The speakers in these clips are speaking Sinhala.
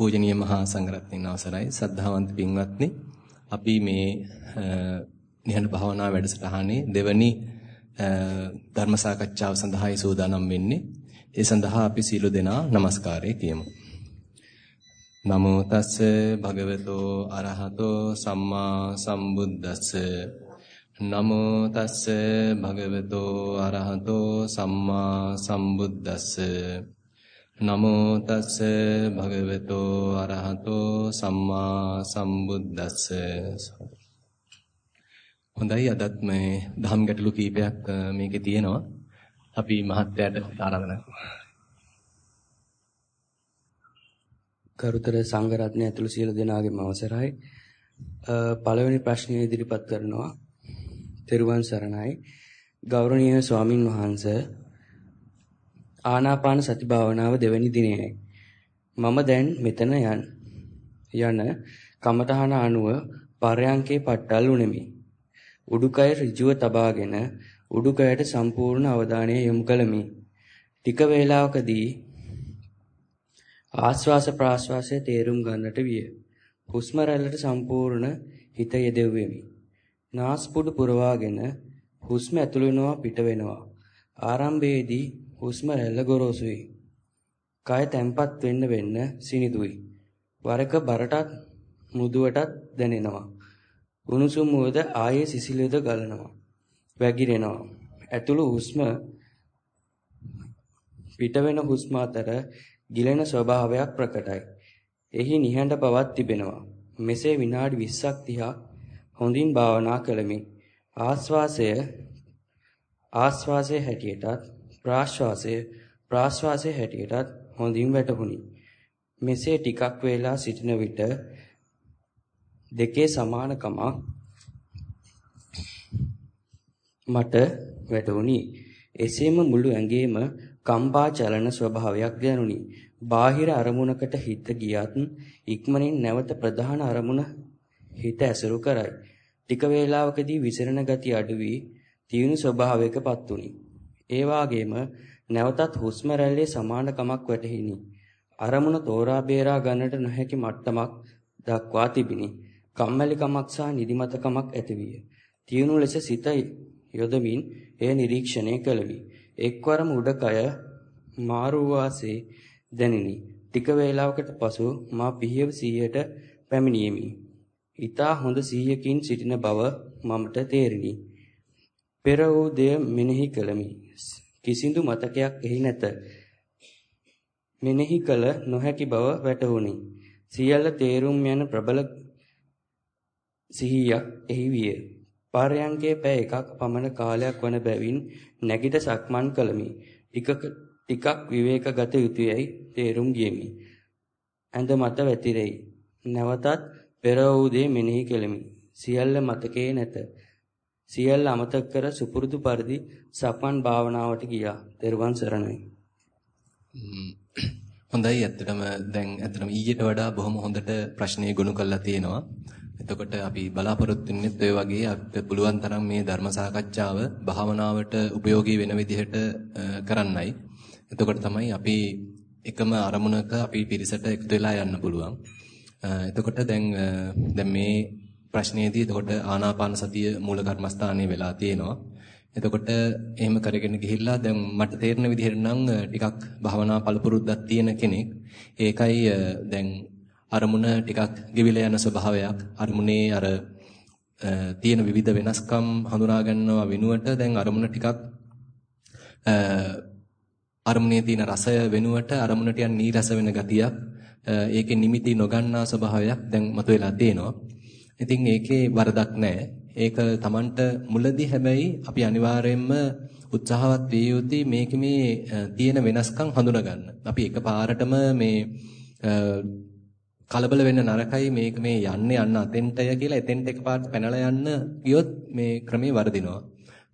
පූජනීය මහා සංඝරත්නයන් අවසරයි. සද්ධාවන්ත පින්වත්නි අපි මේ නිහඬ භාවනා වැඩසටහනේ දෙවැනි ධර්ම සාකච්ඡාව සඳහායි සූදානම් වෙන්නේ. ඒ සඳහා අපි සීල දෙනා নমස්කාරය කියමු. නමෝ තස්ස භගවතෝ අරහතෝ සම්මා සම්බුද්දස්ස. නමෝ තස්ස භගවතෝ අරහතෝ සම්මා සම්බුද්දස්ස. නමෝ තස්ස භගවතෝ අරහතෝ සම්මා සම්බුද්දස්ස. හොඳයි අදත් මේ දහම් ගැටලු කීපයක් මේකේ තියෙනවා. අපි මහත්යට ආරාධනා කරුතර සංඝ රත්නය ඇතුළු සියලු දෙනාගේම අවසරයි. පළවෙනි ප්‍රශ්නය ඉදිරිපත් කරනවා. තෙරුවන් සරණයි. ගෞරවනීය ස්වාමින් වහන්සේ ආනාපාන සති භාවනාව දෙවැනි දිනයයි. මම දැන් මෙතන යන යන කමඨහන අනුව පරයන්කේ පට්ටල් උනේමි. උඩුකය ඍජුව තබාගෙන උඩුකයට සම්පූර්ණ අවධානය යොමු කළමි. ටික වේලාවකදී ආශ්වාස ප්‍රාශ්වාසය තේරුම් ගන්නට විය. හුස්ම රැල්ලට සම්පූර්ණ හිත යෙදෙව්වෙමි. නාස්පුඩු පුරවාගෙන හුස්ම ඇතුළු වෙනවා පිට වෙනවා. ආරම්භයේදී හුස්ම රැල්ල ගොරෝසුයි. කය තැම්පත් වෙන්න වෙන්න සිනිදුයි. වරක බරටත් මෘදුවටත් දැනෙනවා. උණුසුම් වූද ආයේ සිසිලද ගලනවා. වැగిරෙනවා. ඇතුළු හුස්ම පිට වෙන හුස්ම අතර ගිලෙන ස්වභාවයක් ප්‍රකටයි. එහි නිහඬ බවක් තිබෙනවා. මෙසේ විනාඩි 20ක් 30ක් හොඳින් භාවනා කළමි. ආස්වාසය ආස්වාසයේ හැටියටත් ප්‍රාශ්වාසය ප්‍රාශ්වාසයේ හැටියටත් හොඳින් වැටහුණි. මෙසේ ටිකක් වේලා සිටින විට දෙකේ සමානකමක් මට වැටහුණි. එසේම මුළු ඇඟේම කම්පා චලන ස්වභාවයක් දැනුනි. බාහිර අරමුණකට හිත ගියත් ඉක්මනින් නැවත ප්‍රධාන අරමුණ හිත ඇසුරු කරයි. ටික වේලාවකදී විසිරෙන ගති අඩු වී තියුණු ස්වභාවයකපත් වුනි. ඒ වාගේම නැවතත් හුස්ම රැල්ලේ සමානකමක් වැටහිනි. අරමුණ තෝරා බේරා ගන්නට නොහැකි මට්ටමක් දක්වා තිබිනි. කම්මැලිකමක් සහ නිදිමතකමක් ඇතිවිය. තියුණු ලෙස සිත යොදමින් එය නිරීක්ෂණය කළමි. එක්වරම උඩකය මාරු වාසේ දැනිනි. ටික වේලාවකට පසු මා පිහියව 100ට පැමිණියෙමි. ඊතා හොඳ 100කින් සිටින බව මමට තේරිනි. පෙර වූ දෙය මෙනෙහි කළමි. කිසිදු මතකයක් එහි නැත. මෙනෙහි කළ නොහැකි බව වැටහුණි. සියල්ල තේරුම් යන ප්‍රබල සිහියක් එහි විය. පාරයන්ගේ පෑ එකක් පමණ කාලයක් වන බැවින් නැගිට සක්මන් කළමි. ටිකක ටිකක් විවේක ගත යුතුයයි තේරුම් ගියමි. ඇඳ මත වැතිරෙයි. නැවතත් පෙර වූ දේ මෙනෙහි කෙලෙමි. සියල්ල මතකේ නැත. සියල්ල අමතක කර සුපුරුදු පරිදි සක්මන් භාවනාවට ගියා. ත්වන් සරණයි. හොඳයි ඇත්තටම දැන් ඇත්තටම ඊට වඩා බොහොම හොඳට ප්‍රශ්නේ ගොනු කරලා තියෙනවා. එතකොට අපි බලාපොරොත්තු වෙන්නේ ඔය වගේ අපිට පුළුවන් තරම් මේ ධර්ම සාකච්ඡාව භාවනාවට ප්‍රයෝගී වෙන විදිහට කරන්නයි. එතකොට තමයි අපි එකම අරමුණක අපි පිරිසට එකතු වෙලා යන්න පුළුවන්. එතකොට දැන් දැන් මේ ප්‍රශ්නේදී එතකොට ආනාපාන සතිය මූල කර්මස්ථානයේ වෙලා තියෙනවා. එතකොට එහෙම කරගෙන ගිහිල්ලා දැන් මට තේරෙන විදිහට නම් ටිකක් භවනා පළපුරුද්දක් තියෙන කෙනෙක්. ඒකයි දැන් අරමුණ ටිකක් ගෙවිලා යන ස්වභාවයක් අරමුණේ අර තියෙන විවිධ වෙනස්කම් හඳුනා ගන්නවා වෙනුවට දැන් අරමුණ ටිකක් අරමුණේ තියෙන රසය වෙනුවට අරමුණට යන නීරස වෙන ගතියක් ඒකේ නිමිති නොගන්නා ස්වභාවයක් දැන් මතුවලා තියෙනවා. ඉතින් ඒකේ වරදක් නැහැ. ඒක Tamanට මුලදී හැබැයි අපි අනිවාර්යයෙන්ම උත්සාහවත් විය යුතුයි මේක මේ තියෙන වෙනස්කම් හඳුනා ගන්න. අපි එකපාරටම මේ කලබල වෙන්න නරකයි මේක මේ යන්නේ යන්න අතෙන්ටය කියලා එතෙන්ට එකපාරට පැනලා යන්න ගියොත් මේ ක්‍රමේ වර්ධිනවා.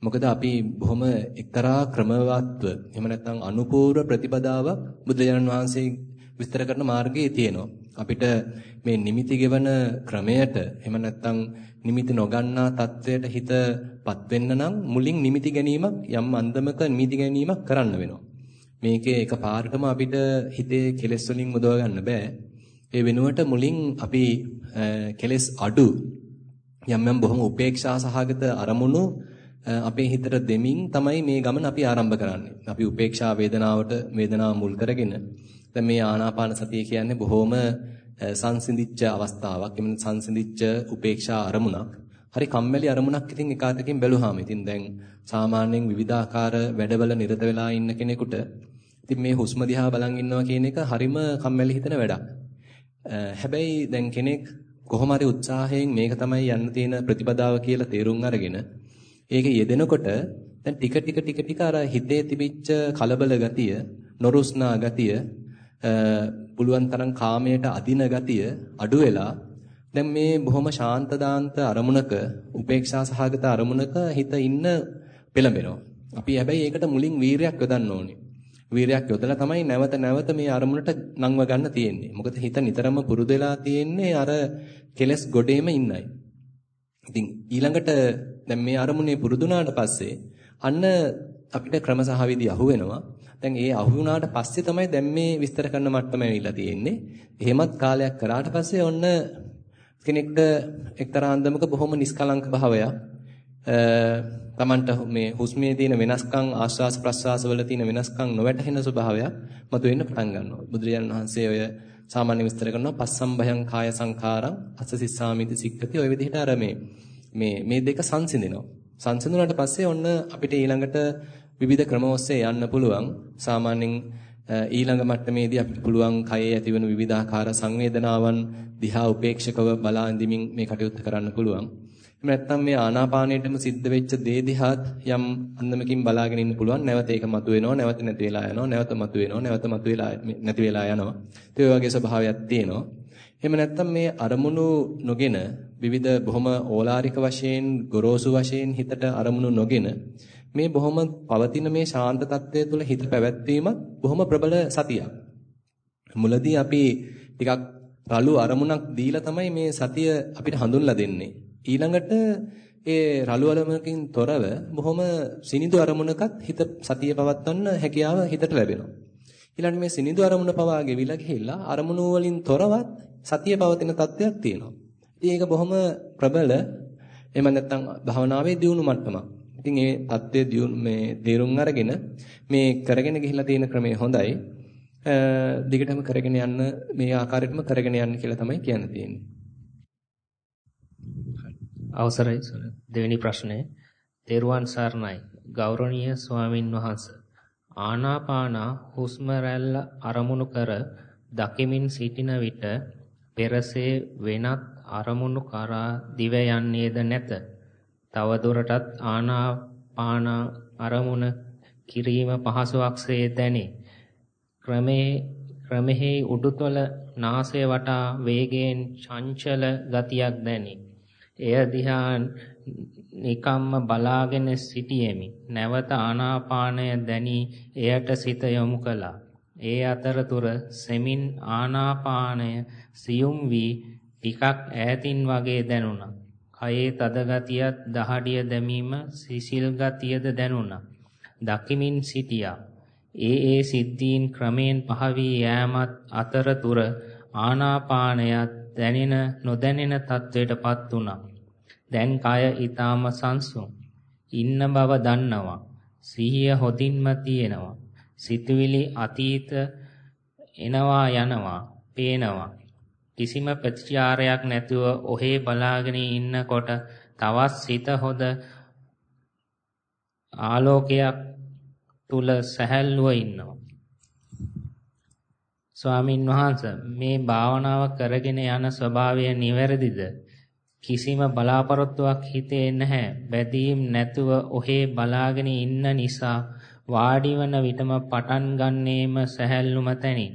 මොකද අපි බොහොම එක්තරා ක්‍රමවත්ව එහෙම නැත්නම් අනුපූර්ව ප්‍රතිපදාවක් බුදුරජාණන් වහන්සේ විස්තර කරන මාර්ගයේ තියෙනවා. අපිට මේ නිමිති ගෙවන ක්‍රමයට එහෙම නැත්නම් නිමිති නොගන්නා තත්වයට හිතපත් වෙන්න නම් මුලින් නිමිති ගැනීමක් යම් අන්දමක නිමිති ගැනීමක් කරන්න වෙනවා. මේකේ එක පාරටම අපිට හිතේ කෙලෙස් වලින් මුදව ගන්න බෑ. ඒ වෙනුවට මුලින් අපි කෙලස් අඩු යම් යම් බොහොම උපේක්ෂා සහගත අරමුණු අපේ හිතට දෙමින් තමයි මේ ගමන අපි ආරම්භ කරන්නේ. අපි උපේක්ෂා වේදනාවට වේදනාව මුල් කරගෙන දැන් මේ ආනාපාන සතිය කියන්නේ බොහොම සංසිඳිච්ච අවස්ථාවක්. එමෙන්න සංසිඳිච්ච උපේක්ෂා අරමුණක්. හරි කම්මැලි අරමුණක් ඉතින් එකාතකින් බැලුවාම ඉතින් දැන් සාමාන්‍යයෙන් විවිධාකාර වැඩවල නිරත වෙලා ඉන්න කෙනෙකුට ඉතින් මේ හුස්ම දිහා බලන් ඉන්නවා කියන එක හරිම කම්මැලි හිතෙන වැඩක්. හැබැයි දැන් කෙනෙක් කොහොම හරි උත්සාහයෙන් මේක තමයි යන්න තියෙන ප්‍රතිපදාව කියලා තේරුම් අරගෙන ඒක යෙදෙනකොට දැන් ටික ටික ටික ටික අර හිතේ තිබිච්ච කලබල ගතිය, නොරුස්නා ගතිය, පුළුවන් තරම් කාමයට අදින ගතිය අඩු වෙලා දැන් මේ බොහොම ශාන්ත දාන්ත අරමුණක උපේක්ෂා සහගත අරමුණක හිත ඉන්න පෙළඹෙනවා. අපි හැබැයි ඒකට මුලින් වීරයක් යොදන්න ඕනේ. වීරයක් යොදලා තමයි නැවත නැවත මේ අරමුණට නංව ගන්න තියෙන්නේ. මොකද හිත නිතරම පුරුදු වෙලා තියෙන්නේ අර කෙලස් ගොඩේම ඉන්නයි. ඉතින් ඊළඟට දැන් මේ අරමුණේ පුරුදුනාට පස්සේ අන්න අපිට ක්‍රමසහ විදි අහු වෙනවා. දැන් ඒ අහු වුණාට පස්සේ තමයි දැන් මේ විස්තර කරන මට්ටම ඇවිල්ලා තියෙන්නේ. එහෙමත් කාලයක් කරාට පස්සේ ඔන්න කෙනෙක්ට එක්තරා අන්දමක බොහොම නිස්කලංක භාවයක් තමන්ට මේ හුස්මේ තියෙන වෙනස්කම් ආශ්වාස ප්‍රශ්වාස වල තියෙන වෙනස්කම් නොවැටහෙන ස්වභාවයක් මතුවෙන්න පටන් ගන්නවා. බුදුරජාණන් වහන්සේ ඔය සාමාන්‍ය විස්තර කරනවා පස්සම් භයං කාය සංඛාරං අස්ස සිස්සාමිති සික්කති ඔය විදිහට අර මේ මේ මේ දෙක සංසිඳෙනවා. සංසිඳුණාට පස්සේ ඔන්න අපිට ඊළඟට විවිධ ක්‍රම ඔස්සේ යන්න පුළුවන්. සාමාන්‍යයෙන් ඊළඟ මට්ටමේදී අපිට පුළුවන් කයේ ඇතිවන විවිධාකාර සංවේදනාවන් දිහා උපේක්ෂකව බලා ඉඳමින් මේ කටයුත්ත කරන්න පුළුවන්. එහෙම නැත්නම් මේ ආනාපානයේටම සිද්ධ වෙච්ච දේ දිහාත් යම් අන්දමකින් බලාගෙන ඉන්න පුළුවන්. නැවත ඒක මතුවෙනවා, නැවත නැති වෙලා යනවා, නැවත මතුවෙනවා, නැවත මතුවෙලා නැති වෙලා යනවා. ඒ වගේ ස්වභාවයක් තියෙනවා. එහෙම නැත්නම් මේ අරමුණු නොගෙන විවිධ බොහොම ඕලාරික වශයෙන්, ගොරෝසු වශයෙන් හිතට අරමුණු නොගෙන මේ බොහොම පවතින මේ ශාන්ත తත්වයේ තුල හිත පැවැත්වීමත් බොහොම ප්‍රබල සතියක්. මුලදී අපි ටිකක් රළු අරමුණක් දීලා තමයි මේ සතිය අපිට හඳුන්ලා දෙන්නේ. ඊළඟට ඒ රළු අරමුණකින් තොරව බොහොම සිනිඳු අරමුණකත් හිත සතිය පවත්වන්න හැකියාව හිතට ලැබෙනවා. ඊළඟට මේ සිනිඳු අරමුණ පවා ගෙවිලා ගිහිල්ලා අරමුණු වලින් තොරවත් සතිය පවතින තත්වයක් තියෙනවා. ඉතින් ඒක බොහොම ප්‍රබල එහෙම නැත්නම් භවනාවේ දියුණු මට්ටමක්. ඉතින් ඒ தත්ත්වයේ දියුණු මේ තේරුම් අරගෙන මේ කරගෙන ගිහිල්ලා තියෙන ක්‍රමය හොඳයි. දිගටම කරගෙන යන්න මේ ආකාරයටම කරගෙන යන්න කියලා තමයි කියන්න තියෙන්නේ. අවසරයි දෙවෙනි ප්‍රශ්නය. තෙරුවන් සරණයි. ගෞරවනීය ස්වාමින් වහන්සේ. ආනාපාන හුස්ම රැල්ල අරමුණු කර දකිමින් සිටින විට පෙරසේ වෙනත් අරමුණු කරා දිව යන්නේද නැත. තව දුරටත් ආනාපාන අරමුණ කිරීම පහසුවක්සේ දැනේ. ක්‍රමේ ක්‍රමෙහි උඩුතල නාසය වටා වේගයෙන් චංචල ගතියක් දැනේ. එය දිහා නිකම්ම බලාගෙන සිටියෙමි. නැවත ආනාපානය දැනි එයට සිත යොමු කළා. ඒ අතරතුර සෙමින් ආනාපානය සියුම් වී ටිකක් ඈතින් වගේ දැනුණා. කයේ තද ගතියත් දහඩිය දැමීම සිසිල් ගතියද දැනුණා. දකිමින් සිටියා. ඒ ඒ සිද්ධීන් ක්‍රමයෙන් පහවී යෑමත් අතරතුර ආනාපානයත් දැනෙන නොදැනෙන තත්වයටපත් වුණා. දැන් කය ඊටාම සංසුන්. ඉන්න බව දන්නවා. සිහිය හොදින්ම තියෙනවා. සිතුවිලි අතීත එනවා යනවා, පේනවා. කිසිම ප්‍රතිචාරයක් නැතුව ඔහේ බලාගෙන ඉන්නකොට තවත් සිත හොද ආලෝකයක් තුල සැහැල්ලුව ඉන්නවා. ස්වාමින් වහන්සේ මේ භාවනාව කරගෙන යන ස්වභාවය නිවැරදිද? කිසිම බලාපොරොත්තුවක් හිතේ නැහැ. බැදීම් නැතුව ඔහේ බලාගෙන ඉන්න නිසා වාඩි වන විටම පටන් ගන්නේම සැහැල්ලුම තැනින්.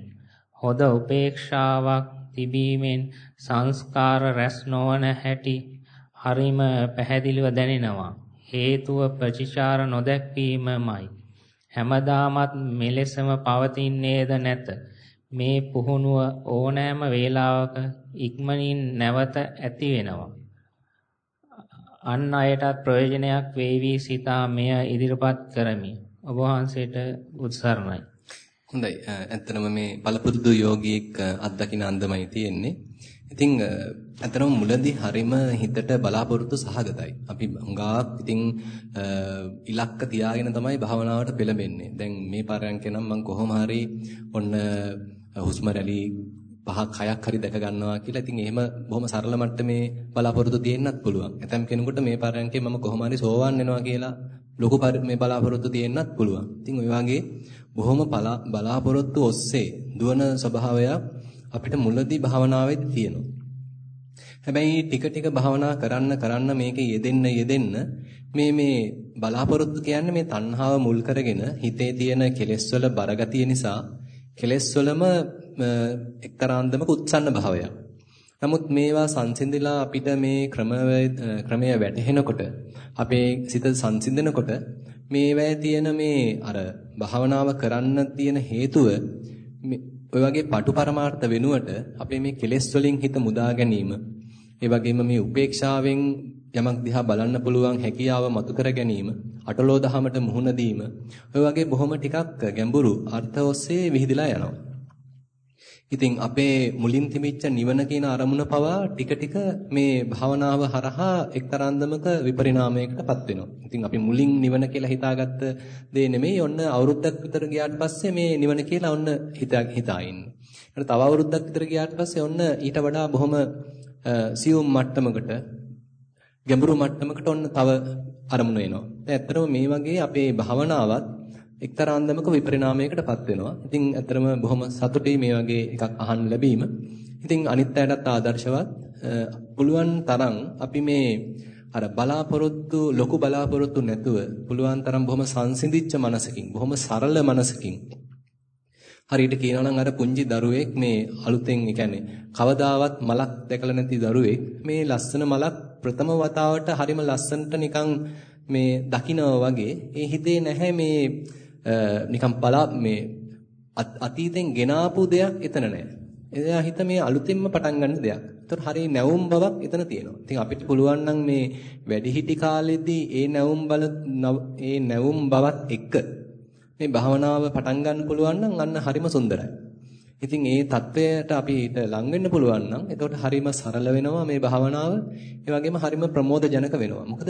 හොද උපේක්ෂාවක් තිබීමෙන් සංස්කාර රැස් නොවන හැටි හරිම පැහැදිලිව දැනෙනවා. හේතුව ප්‍රතිචාර නොදැක්වීමමයි. හැමදාමත් මෙලෙසම පවතින්නේද නැත. මේ පුහුණුව ඕනෑම වේලාවක ඉක්මනින් නැවත ඇති වෙනවා. අන් අයටත් ප්‍රයෝජනයක් වේවි සිතා මෙය ඉදිරිපත් කරමි. ඔබ වහන්සේට උත්සරණයි. හොඳයි. ඇත්තටම මේ පළපුරුදු යෝගීෙක් අත්දකින්න අන්දමයි තියෙන්නේ. ඉතින් ඇත්තටම මුලදී හරීම හිතට බලාපොරොත්තු සහගතයි. අපි හුඟක් ඉතින් ඉලක්ක තියාගෙන තමයි භාවනාවට පෙළඹෙන්නේ. දැන් මේ පරයන්කේ නම් මම කොහොම හරි ඔන්න හුස්ම රැලි පහක් හයක් හරි දැක ගන්නවා කියලා. ඉතින් එහෙම බොහොම සරල මට්ටමේ බලාපොරොත්තු තියෙන්නත් පුළුවන්. ඇතම් කෙනෙකුට මේ පරයන්කේ මම කොහොම හරි සෝවන් වෙනවා කියලා ලොකු මේ බලාපොරොත්තු තියෙන්නත් පුළුවන්. ඉතින් ওই වගේ බොහොම බලාපොරොත්තු ඔස්සේ දුවන ස්වභාවයක් අපිට මුලදී භාවනාවේදී තියෙනවා. හැබැයි ටික ටික භාවනා කරන්න කරන්න මේකේ යෙදෙන්න යෙදෙන්න මේ මේ බලාපොරොත්තු කියන්නේ මේ තණ්හාව මුල් කරගෙන හිතේ තියෙන කෙලෙස් වල බරගතිය නිසා කෙලෙස් වලම එක්තරාන්දමක උත්සන්න භාවයක්. නමුත් මේවා සංසිඳිලා අපිට මේ ක්‍රමය වැටහෙනකොට අපේ සිත සංසිඳනකොට මේවැය තියෙන මේ අර භාවනාව කරන්න තියෙන හේතුව ඔය වගේ පටු පරමාර්ථ වෙනුවට අපේ මේ කෙලෙස් වලින් හිත මුදා ගැනීම ඒ වගේම මේ උපේක්ෂාවෙන් යමක් දිහා බලන්න පුළුවන් හැකියාව මතු කර ගැනීම අටලෝ දහමට මුහුණ දීම ඔය වගේ බොහොම ටිකක් ගැඹුරු අර්ථ ඔස්සේ විහිදලා යනවා. ඉතින් අපේ මුලින් තිබිච්ච නිවන කියන අරමුණ පවා ටික ටික මේ භාවනාව හරහා එක්තරාන්දමක විපරිණාමයකටපත් වෙනවා. ඉතින් අපි මුලින් නිවන කියලා හිතාගත්ත දේ නෙමෙයි ඔන්න අවුරුද්දක් විතර ගියාට පස්සේ මේ නිවන කියලා ඔන්න හිතා හිතා ඉන්නේ. ඊට තව අවුරුද්දක් විතර ගියාට පස්සේ ඔන්න ඊට වඩා බොහොම සියුම් මට්ටමකට ගැඹුරු මට්ටමකට ඔන්න තව අරමුණු එනවා. දැන් ඇත්තටම මේ වගේ අපේ භාවනාවත් එක්තරා අන්දමක විපරිණාමයකටපත් වෙනවා. ඉතින් ඇත්තටම බොහොම සතුටුයි මේ වගේ එකක් අහන්න ලැබීම. ඉතින් අනිත් අයටත් ආදර්ශවත් පුළුවන් තරම් අපි මේ අර බලාපොරොත්තු ලොකු බලාපොරොත්තු නැතුව පුළුවන් තරම් බොහොම සංසිඳිච්ච මනසකින් බොහොම සරල මනසකින් හරියට කියනවා නම් අර පුංචි දරුවෙක් මේ අලුතෙන් ඒ කියන්නේ කවදාවත් මලක් දැකලා නැති දරුවෙක් මේ ලස්සන මලක් ප්‍රථම වතාවට හරිම ලස්සනට නිකන් මේ දකිනවා වගේ ඒ හිතේ නැහැ මේ නිකන් බලා මේ අතීතෙන් ගෙනාපු දෙයක් එතන නැහැ. එයා හිත මේ අලුතින්ම පටන් ගන්න දෙයක්. ඒතර හරිය නැවුම් බවක් එතන තියෙනවා. ඉතින් අපිට පුළුවන් නම් මේ වැඩිහිටි කාලෙදී ඒ නැවුම් බල ඒ නැවුම් බවත් එක්ක මේ භාවනාව පටන් ගන්න පුළුවන් නම් අන්න හරිම සුන්දරයි. ඉතින් ඒ தත්වයට අපි ඊට ලඟ වෙන්න පුළුවන් නම් එතකොට හරිම සරල වෙනවා මේ භාවනාව. ඒ වගේම හරිම ප්‍රමෝදජනක වෙනවා. මොකද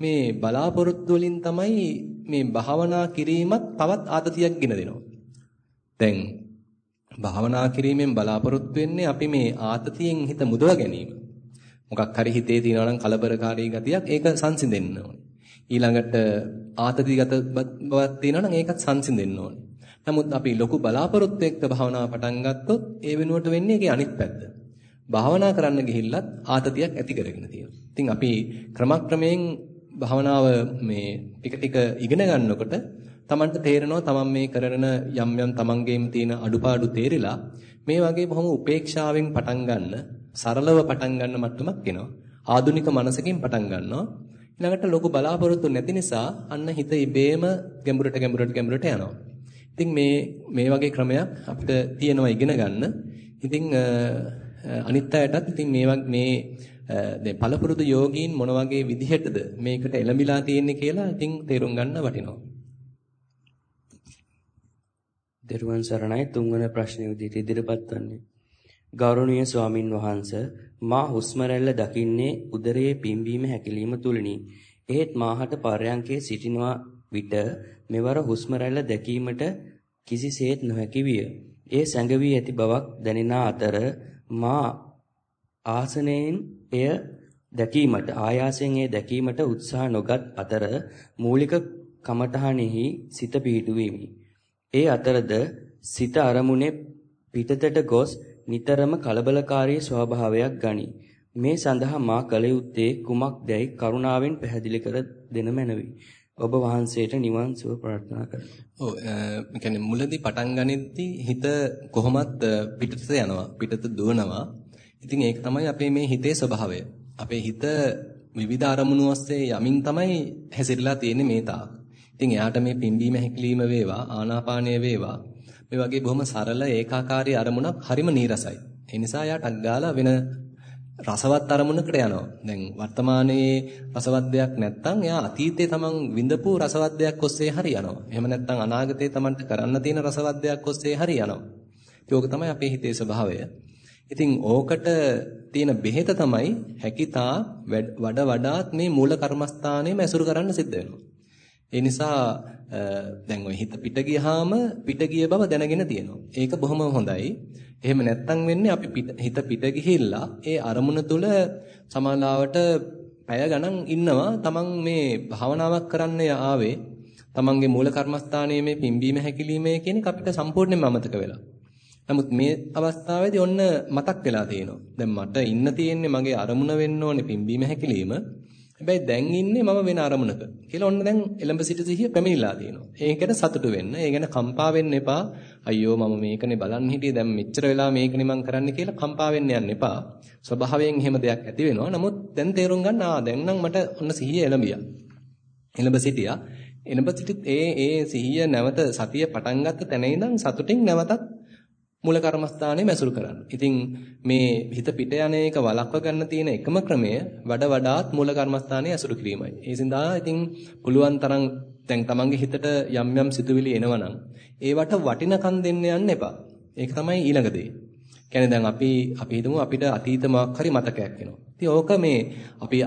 මේ බලාපොරොත්තු වලින් තමයි මේ භාවනා කිරීමත් තවත් ආදතියක් ගෙන දෙනවා. දැන් භාවනා කිරීමෙන් බලාපොරොත්තු වෙන්නේ අපි මේ ආතතියෙන් හිත මුදව ගැනීම. මොකක් හරි හිතේ තියෙනවා නම් කලබලකාරී ගතියක් ඒක සංසිඳෙන්න ඕනේ. ඊළඟට ආතතිගත බවක් තියෙනවා නම් ඒකත් සංසිඳෙන්න ඕනේ. නමුත් අපි ලොකු බලාපොරොත්තු එක්ක භාවනාව පටන් ගත්තොත් ඒ වෙනුවට වෙන්නේ ඒකේ අනිත් පැත්ත. භාවනා කරන්න ගිහිල්ලත් ආතතියක් ඇති කරගෙන තියෙනවා. ඉතින් අපි ක්‍රමක්‍රමයෙන් භාවනාව මේ ටික ටික ඉගෙන ගන්නකොට Tamanට තේරෙනවා Taman මේ කරන යම් යම් Tamanගේම තියෙන අඩුපාඩු තේරිලා මේ වගේ බොහොම උපේක්ෂාවෙන් පටන් ගන්න සරලව පටන් ගන්න මට්ටමක් එනවා. ආදුනික මනසකින් පටන් ගන්නවා. ඊළඟට ලොකු බලාපොරොත්තු නැති නිසා අන්න හිත ඉබේම ගැඹුරට ගැඹුරට ගැඹුරට යනවා. ඉතින් මේ මේ වගේ ක්‍රමයක් අපිට තියෙනවා ඉගෙන ගන්න. ඉතින් අනිත් අයටත් ඉතින් මේ මේ දැන් පළපුරුදු යෝගීන් මොන වගේ විදිහටද මේකට එළඹිලා තියෙන්නේ කියලා ඉතින් තේරුම් ගන්න වටිනවා. දරුවන් සරණයි තුන්වන ප්‍රශ්නය විදිහට ඉදිරිපත් වන්නේ. ගෞරවනීය ස්වාමින් වහන්සේ මා හුස්ම දකින්නේ උදරයේ පිම්බීම හැකිලිම තුලිනි. එහෙත් මාහට පර්යංකයේ සිටිනවා විට මෙවර හුස්ම දැකීමට කිසිසේත් නොහැකි විය. ඒ සැඟවී ඇති බවක් දැනෙන අතර මා ආසනයෙන් එය දැකීමට ආයාසයෙන් එය දැකීමට උත්සාහ නොගත් අතර මූලික කමඨහනෙහි සිත පිහිටුවෙමි. ඒ අතරද සිත අරමුණේ පිටතට ගොස් නිතරම කලබලකාරී ස්වභාවයක් ගනී. මේ සඳහා මා කල යුත්තේ කුමක්දයි කරුණාවෙන් පැහැදිලි කර දෙන මැනවි. ඔබ වහන්සේට නිවන් සුව ප්‍රාර්ථනා කරමි. ඔව් ඒ කියන්නේ මුලදී පටන් ගනිද්දී හිත කොහොමත් පිටතට යනවා. පිටත දුවනවා. ඉතින් ඒක තමයි අපේ මේ හිතේ ස්වභාවය. අපේ හිත විවිධ අරමුණු ඔස්සේ යමින් තමයි හැසිරලා තියෙන්නේ මේ තාක්. ඉතින් එයාට මේ පිම්බීම හැකිලිම වේවා ආනාපානය වේවා මේ වගේ බොහොම සරල ඒකාකාරී අරමුණක් හරිම නීරසයි. ඒ නිසා එයා ටක් ගාලා වෙන රසවත් අරමුණකට යනවා. දැන් වර්තමානයේ රසවත් දෙයක් නැත්නම් එයා අතීතයේ තමන් විඳපු රසවත් දෙයක් ඔස්සේ හරි යනවා. එහෙම නැත්නම් අනාගතයේ තමන්ට කරන්න තියෙන රසවත් දෙයක් ඔස්සේ හරි යනවා. ඒක තමයි අපේ හිතේ ස්වභාවය. ඉතින් ඕකට තියෙන බෙහෙත තමයි හැකිතා වඩ වඩාත් මේ මූල කර්මස්ථානයේම ඇසුරු කරන්න සිද්ධ වෙනවා. ඒ නිසා දැන් ওই හිත පිට ගියාම පිට ගිය බව දැනගෙන තියෙනවා. ඒක බොහොම හොඳයි. එහෙම නැත්තම් වෙන්නේ අපි හිත පිට ගිහිල්ලා ඒ අරමුණ තුල සමාලාවට පැය ගණන් ඉන්නවා. තමන් මේ භාවනාවක් කරන්න ආවේ තමන්ගේ මූල කර්මස්ථානයේ මේ පිම්බීම හැකිලිමේ කියන එක අපිට සම්පූර්ණයෙන්ම අමතක වෙලා. නමුත් මේ අවස්ථාවේදී ඔන්න මතක් වෙලා තියෙනවා. දැන් මට ඉන්න තියෙන්නේ මගේ අරමුණ වෙන්න ඕනේ පිම්බීම හැකිලිම. හැබැයි දැන් ඉන්නේ මම වෙන අරමුණක. කියලා ඔන්න දැන් එලඹ සිට සිහිය පැමිණිලා තියෙනවා. ඒකට සතුටු වෙන්න. ඒ ගැන කම්පා වෙන්න එපා. අයියෝ මම මේකනේ බලන් හිටියේ දැන් මෙච්චර වෙලා මේකනේ මං කරන්නේ කියලා කම්පා වෙන්න යන්න එපා. ස්වභාවයෙන් එහෙම දෙයක් ඇති වෙනවා. නමුත් දැන් තේරුම් ගන්න ආ දැන් නම් මට ඔන්න සිහිය එළඹියා. එළඹ සිටියා. එළඹ සිටිත් ඒ ඒ සිහිය නැවත සතිය පටන් ගත්ත තැන ඉඳන් සතුටින් නැවතත් මූල කර්මස්ථානයේ මැසුරු කරන්න. ඉතින් මේ හිත පිට යන එක වළක්ව ගන්න තියෙන එකම ක්‍රමය වඩ වඩාත් මූල කර්මස්ථානයේ ඇසුරු කිරීමයි. ඒ සින්දා ඉතින් පුළුවන් තරම් දැන් තමන්ගේ හිතට යම් යම් සිතුවිලි එනවනම් ඒවට වටිනකම් දෙන්න යන්න එපා. ඒක තමයි ඊළඟ දේ. කියන්නේ දැන් අපි අපි හිතමු අපිට අතීත මොකක් හරි මතකයක් එනවා. ඉතින් ඕක මේ අපි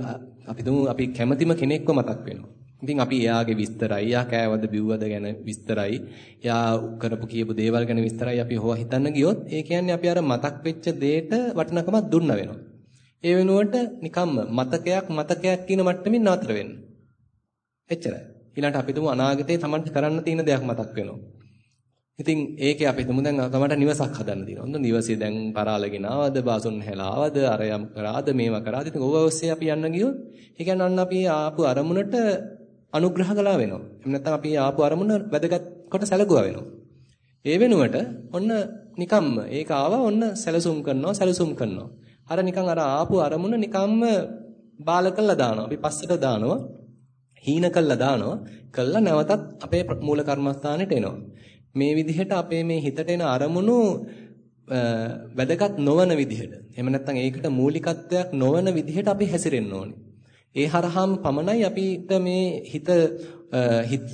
අපි හිතමු අපි කැමතිම කෙනෙක්ව මතක් වෙනවා. ඉතින් අපි එයාගේ විස්තරයි, එයා කෑවද බිව්වද ගැන විස්තරයි, එයා කරපු කියපු දේවල් ගැන විස්තරයි අපි හොවා හිතන්න ගියොත් ඒ කියන්නේ අපි අර මතක් වෙච්ච දෙයට වටිනකමක් දුන්න වෙනවා. ඒ වෙනුවට නිකම්ම මතකයක් මතකයක් කියන මට්ටමින් නතර වෙන්න. එච්චරයි. ඊළඟට අපි තුමු අනාගතේ Tamanට කරන්න තියෙන දෙයක් මතක් වෙනවා. ඉතින් ඒකේ අපි තුමු දැන් තමන්ට නිවසක් හදන්න තියෙනවා. හොඳ නිවසේ දැන් පරාලගෙන ආවද, බාසුන් හැලාවද, අරයම් කරාද, මේවා කරාද. ඉතින් ඕව ඔස්සේ අපි යන්න ගියොත්, ඒ කියන්නේ අන්න අපි ආපු අරමුණට අනුග්‍රහ කළා වෙනවා. එහෙම නැත්නම් අපි ආපු අරමුණ වැදගත් කොට සැලකුවා වෙනවා. ඒ වෙනුවට ඔන්න නිකම්ම ඒක ආවා ඔන්න සැලසුම් කරනවා සැලසුම් කරනවා. අර නිකන් අර ආපු අරමුණ නිකම්ම බාල කළා දානවා. අපි පස්සට දානවා. හීන කළා දානවා. කළා නැවතත් අපේ මූල කර්මස්ථානෙට එනවා. මේ විදිහට අපේ මේ හිතට එන අරමුණු වැදගත් නොවන විදිහට. එහෙම නැත්නම් ඒකට මූලිකත්වයක් නොවන විදිහට අපි හැසිරෙන්න ඕනේ. ඒ හරහාම පමණයි අපිට මේ හිත හිත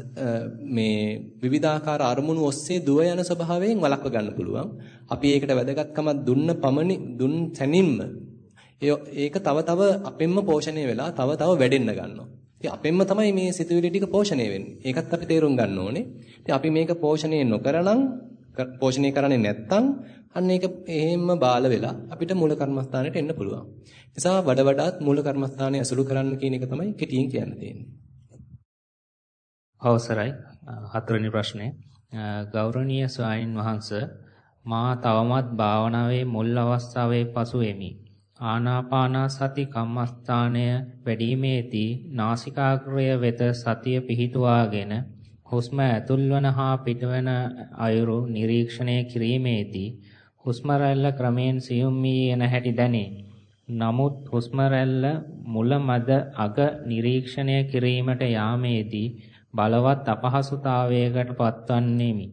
මේ විවිධාකාර අරමුණු ඔස්සේ දුව යන ස්වභාවයෙන් වළක්ව ගන්න පුළුවන්. අපි ඒකට වැදගත්කමක් දුන්න පමණි දුන් තැනින්ම ඒක තව තව අපෙන්ම පෝෂණය වෙලා තව තව වැඩෙන්න ගන්නවා. ඉතින් අපෙන්ම තමයි මේ සිතුවිලි ටික පෝෂණය වෙන්නේ. ඒකත් අපි තේරුම් ගන්න ඕනේ. ඉතින් අපි මේක පෝෂණය නොකරනම් පෝෂණය කරන්නේ නැත්නම් අන්න ඒක එහෙම්ම බාල වෙලා අපිට මූල කර්මස්ථානෙට එන්න පුළුවන්. නිසා වඩ වඩාත් මූල කර්මස්ථානය අසුරු කරන්න කියන එක තමයි කෙටියෙන් කියන්න තියෙන්නේ. අවසරයි හතරවෙනි ප්‍රශ්නේ ගෞරවනීය ස්වාමින් වහන්සේ මා තවමත් භාවනාවේ මුල් අවස්ථාවේ පසු එමි. ආනාපාන සති කම්මස්ථානය වැඩිීමේදී නාසිකාග්‍රය වෙත සතිය පිහිටුවාගෙන හුස්ම ඇතුල්වන හා පිටවන අයුරු නිරීක්ෂණය කිරීමේදී හුස්ම රැල්ල ක්‍රමයෙන් සියුම් වී එන හැටි දැනේ. නමුත් හුස්ම රැල්ල මුල මද අග නිරීක්ෂණය කිරීමට යාමේදී බලවත් අපහසුතාවයකට පත්වන්නේමි.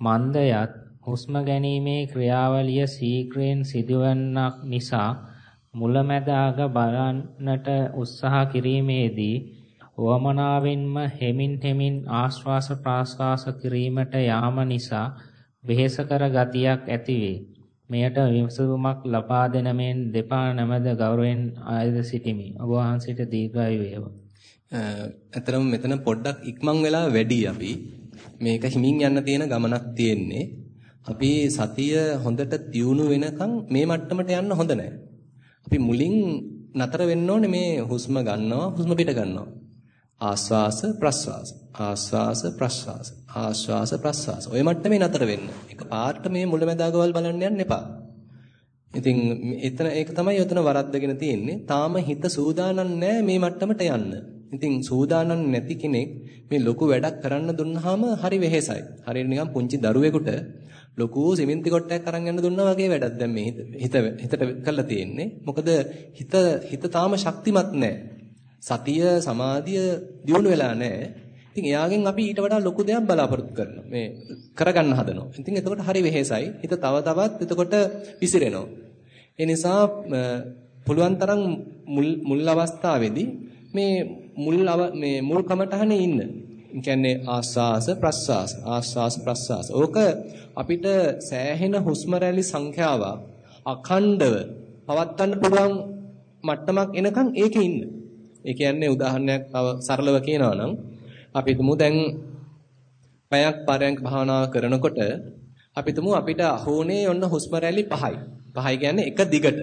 මන්දයත් හුස්ම ගැනීමේ ක්‍රියාවලිය ශීඝ්‍රයෙන් සිදුවන්නක් නිසා මුල මැද අග බලන්නට උත්සාහ කිරීමේදී වමනාවෙන්ම හෙමින් හෙමින් ආශ්වාස ප්‍රාශ්වාස කිරීමට යාම නිසා වෙහෙසකර ගතියක් ඇතිවේ. මෙයට විමසුමක් ලබා දෙන මෙන් දෙපා නැමද ගෞරවයෙන් ආයද සිටිමි. ඔබ වහන්සේට දීර්ඝායු වේවා. ඇතරම මෙතන පොඩ්ඩක් ඉක්මන් වෙලා වැඩි අපි. මේක හිමින් යන්න තියෙන ගමනක් තියෙන්නේ. අපි සතිය හොඳට තියුණු වෙනකන් මේ මට්ටමට යන්න හොඳ නැහැ. අපි මුලින් නතර වෙන්න ඕනේ මේ හුස්ම ගන්නවා හුස්ම පිට ගන්නවා. ආස්වාස ප්‍රස්වාස ආස්වාස ප්‍රස්වාස ආස්වාස ප්‍රස්වාස ඔය මට්ටමේ නතර වෙන්න. එක පාර්ට මේ මුලැමැදාගවල් බලන්න යන්න එපා. ඉතින් එතන ඒක තමයි උතන වරද්දගෙන තියෙන්නේ. තාම හිත සූදානම් නැහැ මේ මට්ටමට යන්න. ඉතින් සූදානම් නැති කෙනෙක් මේ ලොකු වැඩක් කරන්න දුන්නාම හරි වෙහෙසයි. හරියට නිකන් පුංචි දරුවෙකුට ලොකු සිමෙන්ති කොටයක් අරන් යන්න දුන්නා වගේ වැඩක් දැන් මේ හිත හිතට කරලා තියෙන්නේ. මොකද හිත හිත තාම ශක්තිමත් නැහැ. සතිය සමාධිය දියුණු වෙලා නැහැ. ඉතින් එයාගෙන් අපි ඊට වඩා ලොකු දෙයක් බලාපොරොත්තු කරනවා. මේ කරගන්න හදනවා. ඉතින් එතකොට හරි වෙහෙසයි. හිත තව තවත් එතකොට විසිරෙනවා. ඒ නිසා පුළුවන් තරම් මුල් අවස්ථාවේදී මේ මුල් මේ මුල් කමටහනේ ඉන්න. ඒ කියන්නේ ආස්වාස ප්‍රස්වාස ආස්වාස ප්‍රස්වාස. ඕක අපිට සෑහෙන හුස්ම රැලි සංඛ්‍යාවක් අඛණ්ඩව පවත්වන්න පුළුවන් මට්ටමක් එනකන් ඒකේ ඉන්න. ඒ කියන්නේ උදාහරණයක් තව සරලව කියනවා නම් අපි තුමු දැන් පැයක් පරයන්ක භාවනාව කරනකොට අපි තුමු අපිට අහෝනේ ඔන්න හුස්ම රැලි පහයි. පහයි කියන්නේ එක දිගට.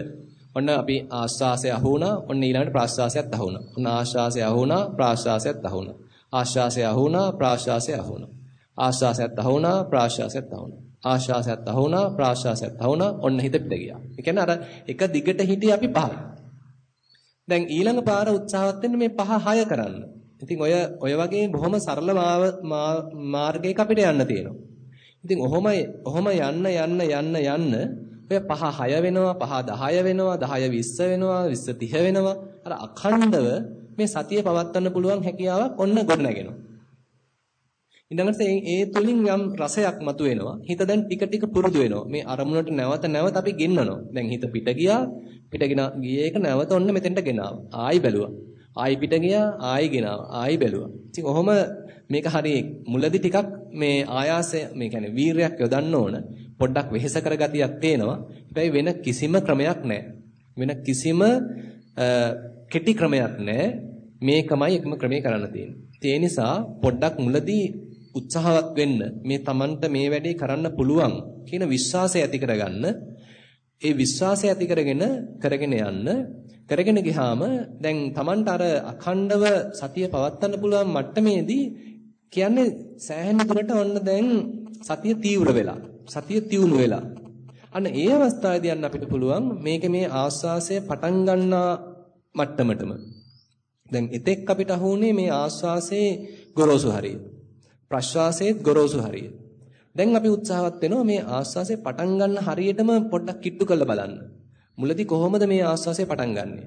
ඔන්න අපි ආශ්වාසය අහුණා, ඔන්න ඊළඟට ප්‍රාශ්වාසයත් අහුණා. ඔන්න ආශ්වාසය අහුණා, ප්‍රාශ්වාසයත් අහුණා. ආශ්වාසය අහුණා, ප්‍රාශ්වාසය අහුණා. ආශ්වාසයත් අහුණා, ප්‍රාශ්වාසයත් අහුණා. ආශ්වාසයත් අහුණා, ප්‍රාශ්වාසයත් අහුණා. ඔන්න හිත පිට ගියා. ඒ කියන්නේ අර එක දිගට හිටියේ අපි පහයි. දැන් ඊළඟ පාර උත්සාහවත් වෙන්න මේ පහ හය කරන්න. ඉතින් ඔය ඔය වගේ බොහොම සරල මාර්ගයක අපිට යන්න තියෙනවා. ඉතින් ඔහොමයි ඔහොම යන්න යන්න යන්න යන්න ඔය පහ 6 වෙනවා පහ 10 වෙනවා 10 20 වෙනවා 20 30 වෙනවා අර අඛණ්ඩව මේ සතිය පවත්වන්න පුළුවන් හැකියාවක් ඔන්න ගොඩනගෙනවා ඊළඟට ඒ තුලින් යම් රසයක් මතුවෙනවා. හිත දැන් ටික ටික පුරුදු වෙනවා. මේ අරමුණට නැවත නැවත අපි ගෙන්නනවා. දැන් හිත පිට ගියා. පිටගෙන ගියේ එක නැවත ඔන්න මෙතෙන්ට ගෙනාවා. ආයි බැලුවා. ආයි පිට ගියා. ආයි ගෙනාවා. ආයි බැලුවා. ඉතින් ඔහොම මේක හරිය මුලදි ටිකක් මේ ආයාසය මේ කියන්නේ වීරයක් යොදන්න ඕන. පොඩ්ඩක් වෙහෙස කරගතියක් පේනවා. හැබැයි වෙන කිසිම ක්‍රමයක් නැහැ. වෙන කිසිම කෙටි ක්‍රමයක් නැහැ. මේකමයි එකම ක්‍රමේ කරන්න තියෙන්නේ. ඒ නිසා පොඩ්ඩක් මුලදී උත්සාහවත් වෙන්න මේ Tamanට මේ වැඩේ කරන්න පුළුවන් කියන විශ්වාසය ඇති කරගන්න. ඒ විශ්වාසය ඇති කරගෙන කරගෙන යන්න කරගෙන ගියාම දැන් Tamanට අර අඛණ්ඩව සතිය පවත්වන්න පුළුවන් මට්ටමේදී කියන්නේ සෑහෙන දුරට ඔන්න දැන් සතිය තීව්‍ර වෙලා සතිය තියුණු වෙලා. අන්න ඒ අවස්ථාවේදී යන්න අපිට පුළුවන් මේක මේ ආස්වාසය පටන් ගන්නා මට්ටමටම. දැන් එතෙක් අපිට අහුනේ මේ ආස්වාසේ ගොරෝසු හරිය. ප්‍රශ්වාසයේත් ගොරෝසු හරිය. දැන් අපි උත්සාහවත් වෙනවා මේ ආස්වාසේ පටන් ගන්න හරියටම පොඩ්ඩක් කිට්ටු කරලා බලන්න. මුලදී කොහොමද මේ ආස්වාසේ පටන් ගන්නෙ?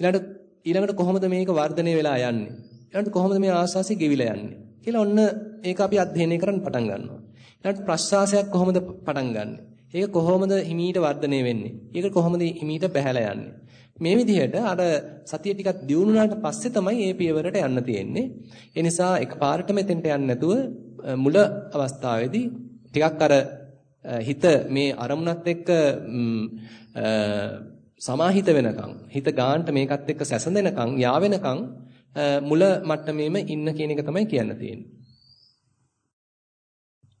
ඊළඟට ඊළඟට කොහොමද මේක වර්ධනය වෙලා යන්නේ? ඊළඟට කොහොමද මේ ආස්වාසේ ගෙවිලා යන්නේ? කියලා ඔන්න ඒක අපි අධ්‍යයනය කරන්න පටන් ගන්නවා. ඊළඟට ප්‍රශ්වාසයක් කොහොමද පටන් ගන්නෙ? ඒක කොහොමද හිමීට වර්ධනය වෙන්නේ? ඒක කොහොමද හිමීට බහැලා යන්නේ? මේ විදිහට අර සතිය ටිකක් දියුණුනාට පස්සේ තමයි මේ පියවරට යන්න තියෙන්නේ. ඒ නිසා එකපාරට මෙතෙන්ට යන්නේ නැතුව මුල අවස්ථාවේදී ටිකක් අර හිත මේ අරමුණත් එක්ක සමාහිත වෙනකන් හිත ගාන්ට මේකත් එක්ක සැසඳෙනකන් යාවෙනකන් මුල මට්ටමේම ඉන්න කියන එක තමයි කියන්න තියෙන්නේ.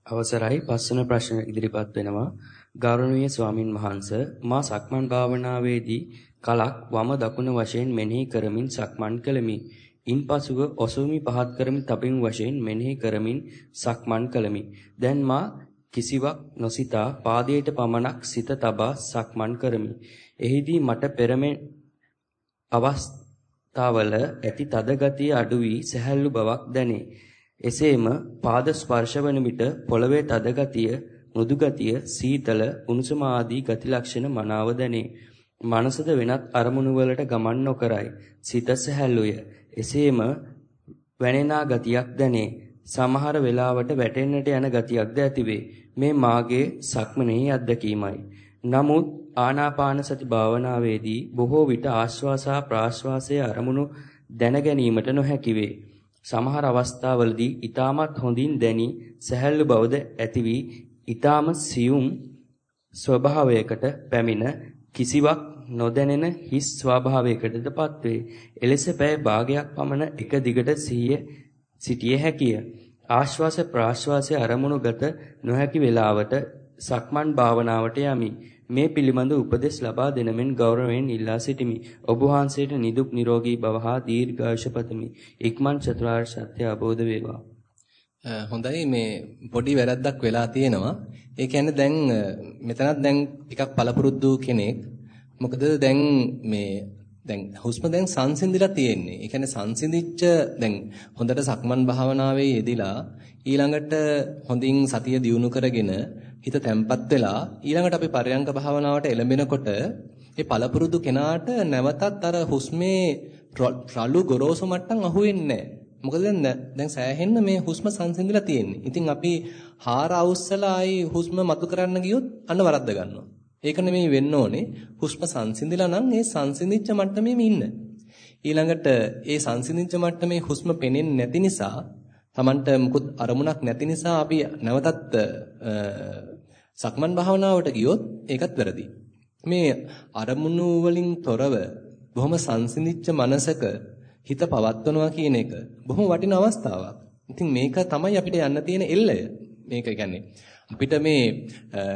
අවසරයි පස්වන ප්‍රශ්න ඉදිරිපත් වෙනවා ගෞරවනීය ස්වාමින් වහන්සේ මා සක්මන් භාවනාවේදී කලක් වම දකුණ වශයෙන් මෙනෙහි කරමින් සක්මන් කළෙමි. ඉන්පසුව ඔසුමි පහත් කරමින් තපින් වශයෙන් මෙනෙහි කරමින් සක්මන් කළෙමි. දැන් මා කිසිවක් නොසිතා පාදයට පමණක් සිත තබා සක්මන් කරමි. එහිදී මට පෙරමෙන් අවස්ථාවල ඇති තද ගතිය අඩු වී සැහැල්ලු බවක් දැනේ. එසේම පාද ස්පර්ශ වන විට පොළවේ තද ගතිය, මෘදු ගතිය, සීතල, උණුසුම ආදී ගති ලක්ෂණ මනාව දැනේ. මනසද වෙනත් අරමුණු වලට ගමන් නොකරයි. සිත සැහැල්ලුය. එසේම වැනෙනා ගතියක් දැනේ. සමහර වෙලාවට වැටෙන්නට යන ගතියක්ද ඇතිවේ. මේ මාගේ සක්මනේ අත්දැකීමයි. නමුත් ආනාපාන සති භාවනාවේදී බොහෝ විට ආශ්වාසා ප්‍රාශ්වාසයේ අරමුණු දැන ගැනීමට නොහැකි වේ. සමහර අවස්ථාවලදී ඊටමත් හොඳින් දැනි සැහැල්ලු බවද ඇති වී ඊටම සියුම් ස්වභාවයකට පැමිණ කිසිවක් නොදැනෙන හිස් ස්වභාවයකටදපත් වේ. එලෙස පැය භාගයක් පමණ එක දිගට සිහිය සිටිය හැකිය. ආශ්වාස ප්‍රාශ්වාසයේ අරමුණු ගත නොහැකි වේලාවට සක්මන් භාවනාවට යමි. මේ පිළිබඳ උපදෙස් ලබා දෙන මෙන් ගෞරවයෙන් ඉල්ලා සිටිමි. ඔබ වහන්සේට නිදුක් නිරෝගී භව හා දීර්ඝායුෂ පතමි. ඉක්මන් චතුරාර්ය සත්‍ය අවබෝධ වේවා. හොඳයි මේ පොඩි වැරද්දක් වෙලා තියෙනවා. ඒ කියන්නේ දැන් මෙතනත් දැන් ටිකක් පළපුරුදු කෙනෙක්. මොකද දැන් මේ දැන් හුස්ම දැන් සංසිඳිලා තියෙන්නේ. ඒ කියන්නේ සංසිඳිච්ච දැන් හොඳට සක්මන් භාවනාවේ යෙදිලා ඊළඟට හොඳින් සතිය දියුණු කරගෙන හිත තැම්පත් වෙලා ඊළඟට අපි පරයන්ක භාවනාවට එළඹෙනකොට ඒ පළපුරුදු කෙනාට නැවතත් අර හුස්මේ රළු ගොරෝසු මට්ටම් අහුවෙන්නේ නැහැ. මොකද දැන් දැන් සෑහෙන්න මේ හුස්ම සංසිඳිලා තියෙන්නේ. ඉතින් අපි හාර අවුස්සලා ආයි හුස්ම මතු කරන්න ගියොත් අන්න වරද්ද ගන්නවා. ඒක නෙමෙයි වෙන්න ඕනේ. හුස්ම සංසිඳිලා නම් ඒ සංසිඳිච්ච මට්ටමේම ඉන්න. ඊළඟට ඒ සංසිඳිච්ච මට්ටමේ හුස්ම පෙනෙන්නේ නැති නිසා Tamanට මුකුත් අරමුණක් නැති නිසා අපි නැවතත් සක්මන් භාවනාවට ගියොත් ඒකත් වැරදි. මේ අරමුණු වලින් තොරව බොහොම සංසිඳිච්ච මනසක හිත පවත්වනවා කියන එක බොහොම වටින අවස්ථාවක්. ඉතින් මේක තමයි අපිට යන්න තියෙන එල්ලය. මේක කියන්නේ අපිට මේ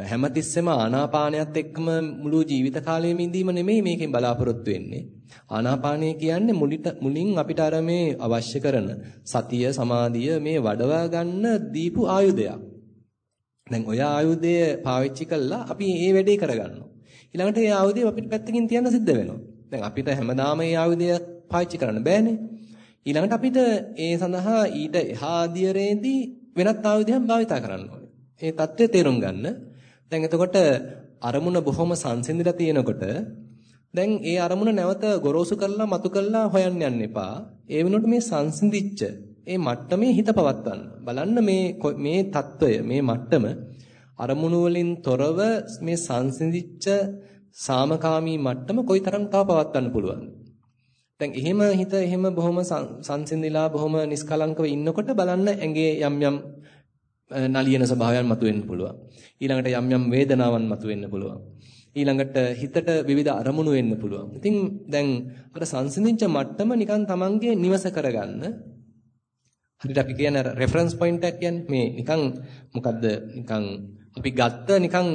හැමතිස්සෙම ආනාපානයත් එක්කම මුළු ජීවිත කාලයම ඉඳීම නෙමෙයි මේකෙන් බලාපොරොත්තු වෙන්නේ. ආනාපානය කියන්නේ මුලින් අපිට අර මේ අවශ්‍ය කරන සතිය සමාධිය මේ වඩවා ගන්න දීපු ආයුධයක්. දැන් ඔය ආයුධය පාවිච්චි කළා අපි මේ වැඩේ කරගන්නවා. ඊළඟට ඒ ආයුධය අපිට පැත්තකින් තියන්න සිද්ධ වෙනවා. දැන් අපිට හැමදාම මේ ආයුධය පාවිච්චි කරන්න බෑනේ. ඊළඟට අපිට ඒ සඳහා ඊට එහා අධ්‍යයනයේදී වෙනත් ආයුධයන් භාවිතා කරන්න ඕනේ. ඒ தත්ත්වය තේරුම් ගන්න. දැන් එතකොට අරමුණ බොහොම සංසිඳිලා තියෙනකොට දැන් ඒ අරමුණ නැවත ගොරෝසු කරලා මතු කරලා හොයන්න යන්න එපා. ඒ වෙනුවට මේ සංසිඳිච්ච ඒ මට්ටමේ හිත පවත්වන්න. බලන්න මේ මේ తত্ত্বය මේ මට්ටම අරමුණු වලින් තොරව මේ සංසිඳිච්ච සාමකාමී මට්ටම කොයිතරම් තව පවත්වන්න පුළුවන්ද? දැන් එහෙම හිත එහෙම බොහොම සංසිඳිලා බොහොම නිස්කලංකව ඉන්නකොට බලන්න ඇඟේ යම් යම් නලියන ස්වභාවයන් මතුවෙන්න පුළුවන්. ඊළඟට යම් යම් වේදනාවන් මතුවෙන්න පුළුවන්. ඊළඟට හිතට විවිධ අරමුණු වෙන්න පුළුවන්. ඉතින් දැන් අර සංසිඳිච්ච මට්ටම නිකන් Tamange නිවස කරගන්න. හරියට අපි කියන රෙෆරන්ස් පොයින්ට් එකක් කියන්නේ මේ නිකන් මොකද්ද නිකන් අපි ගත්ත නිකන්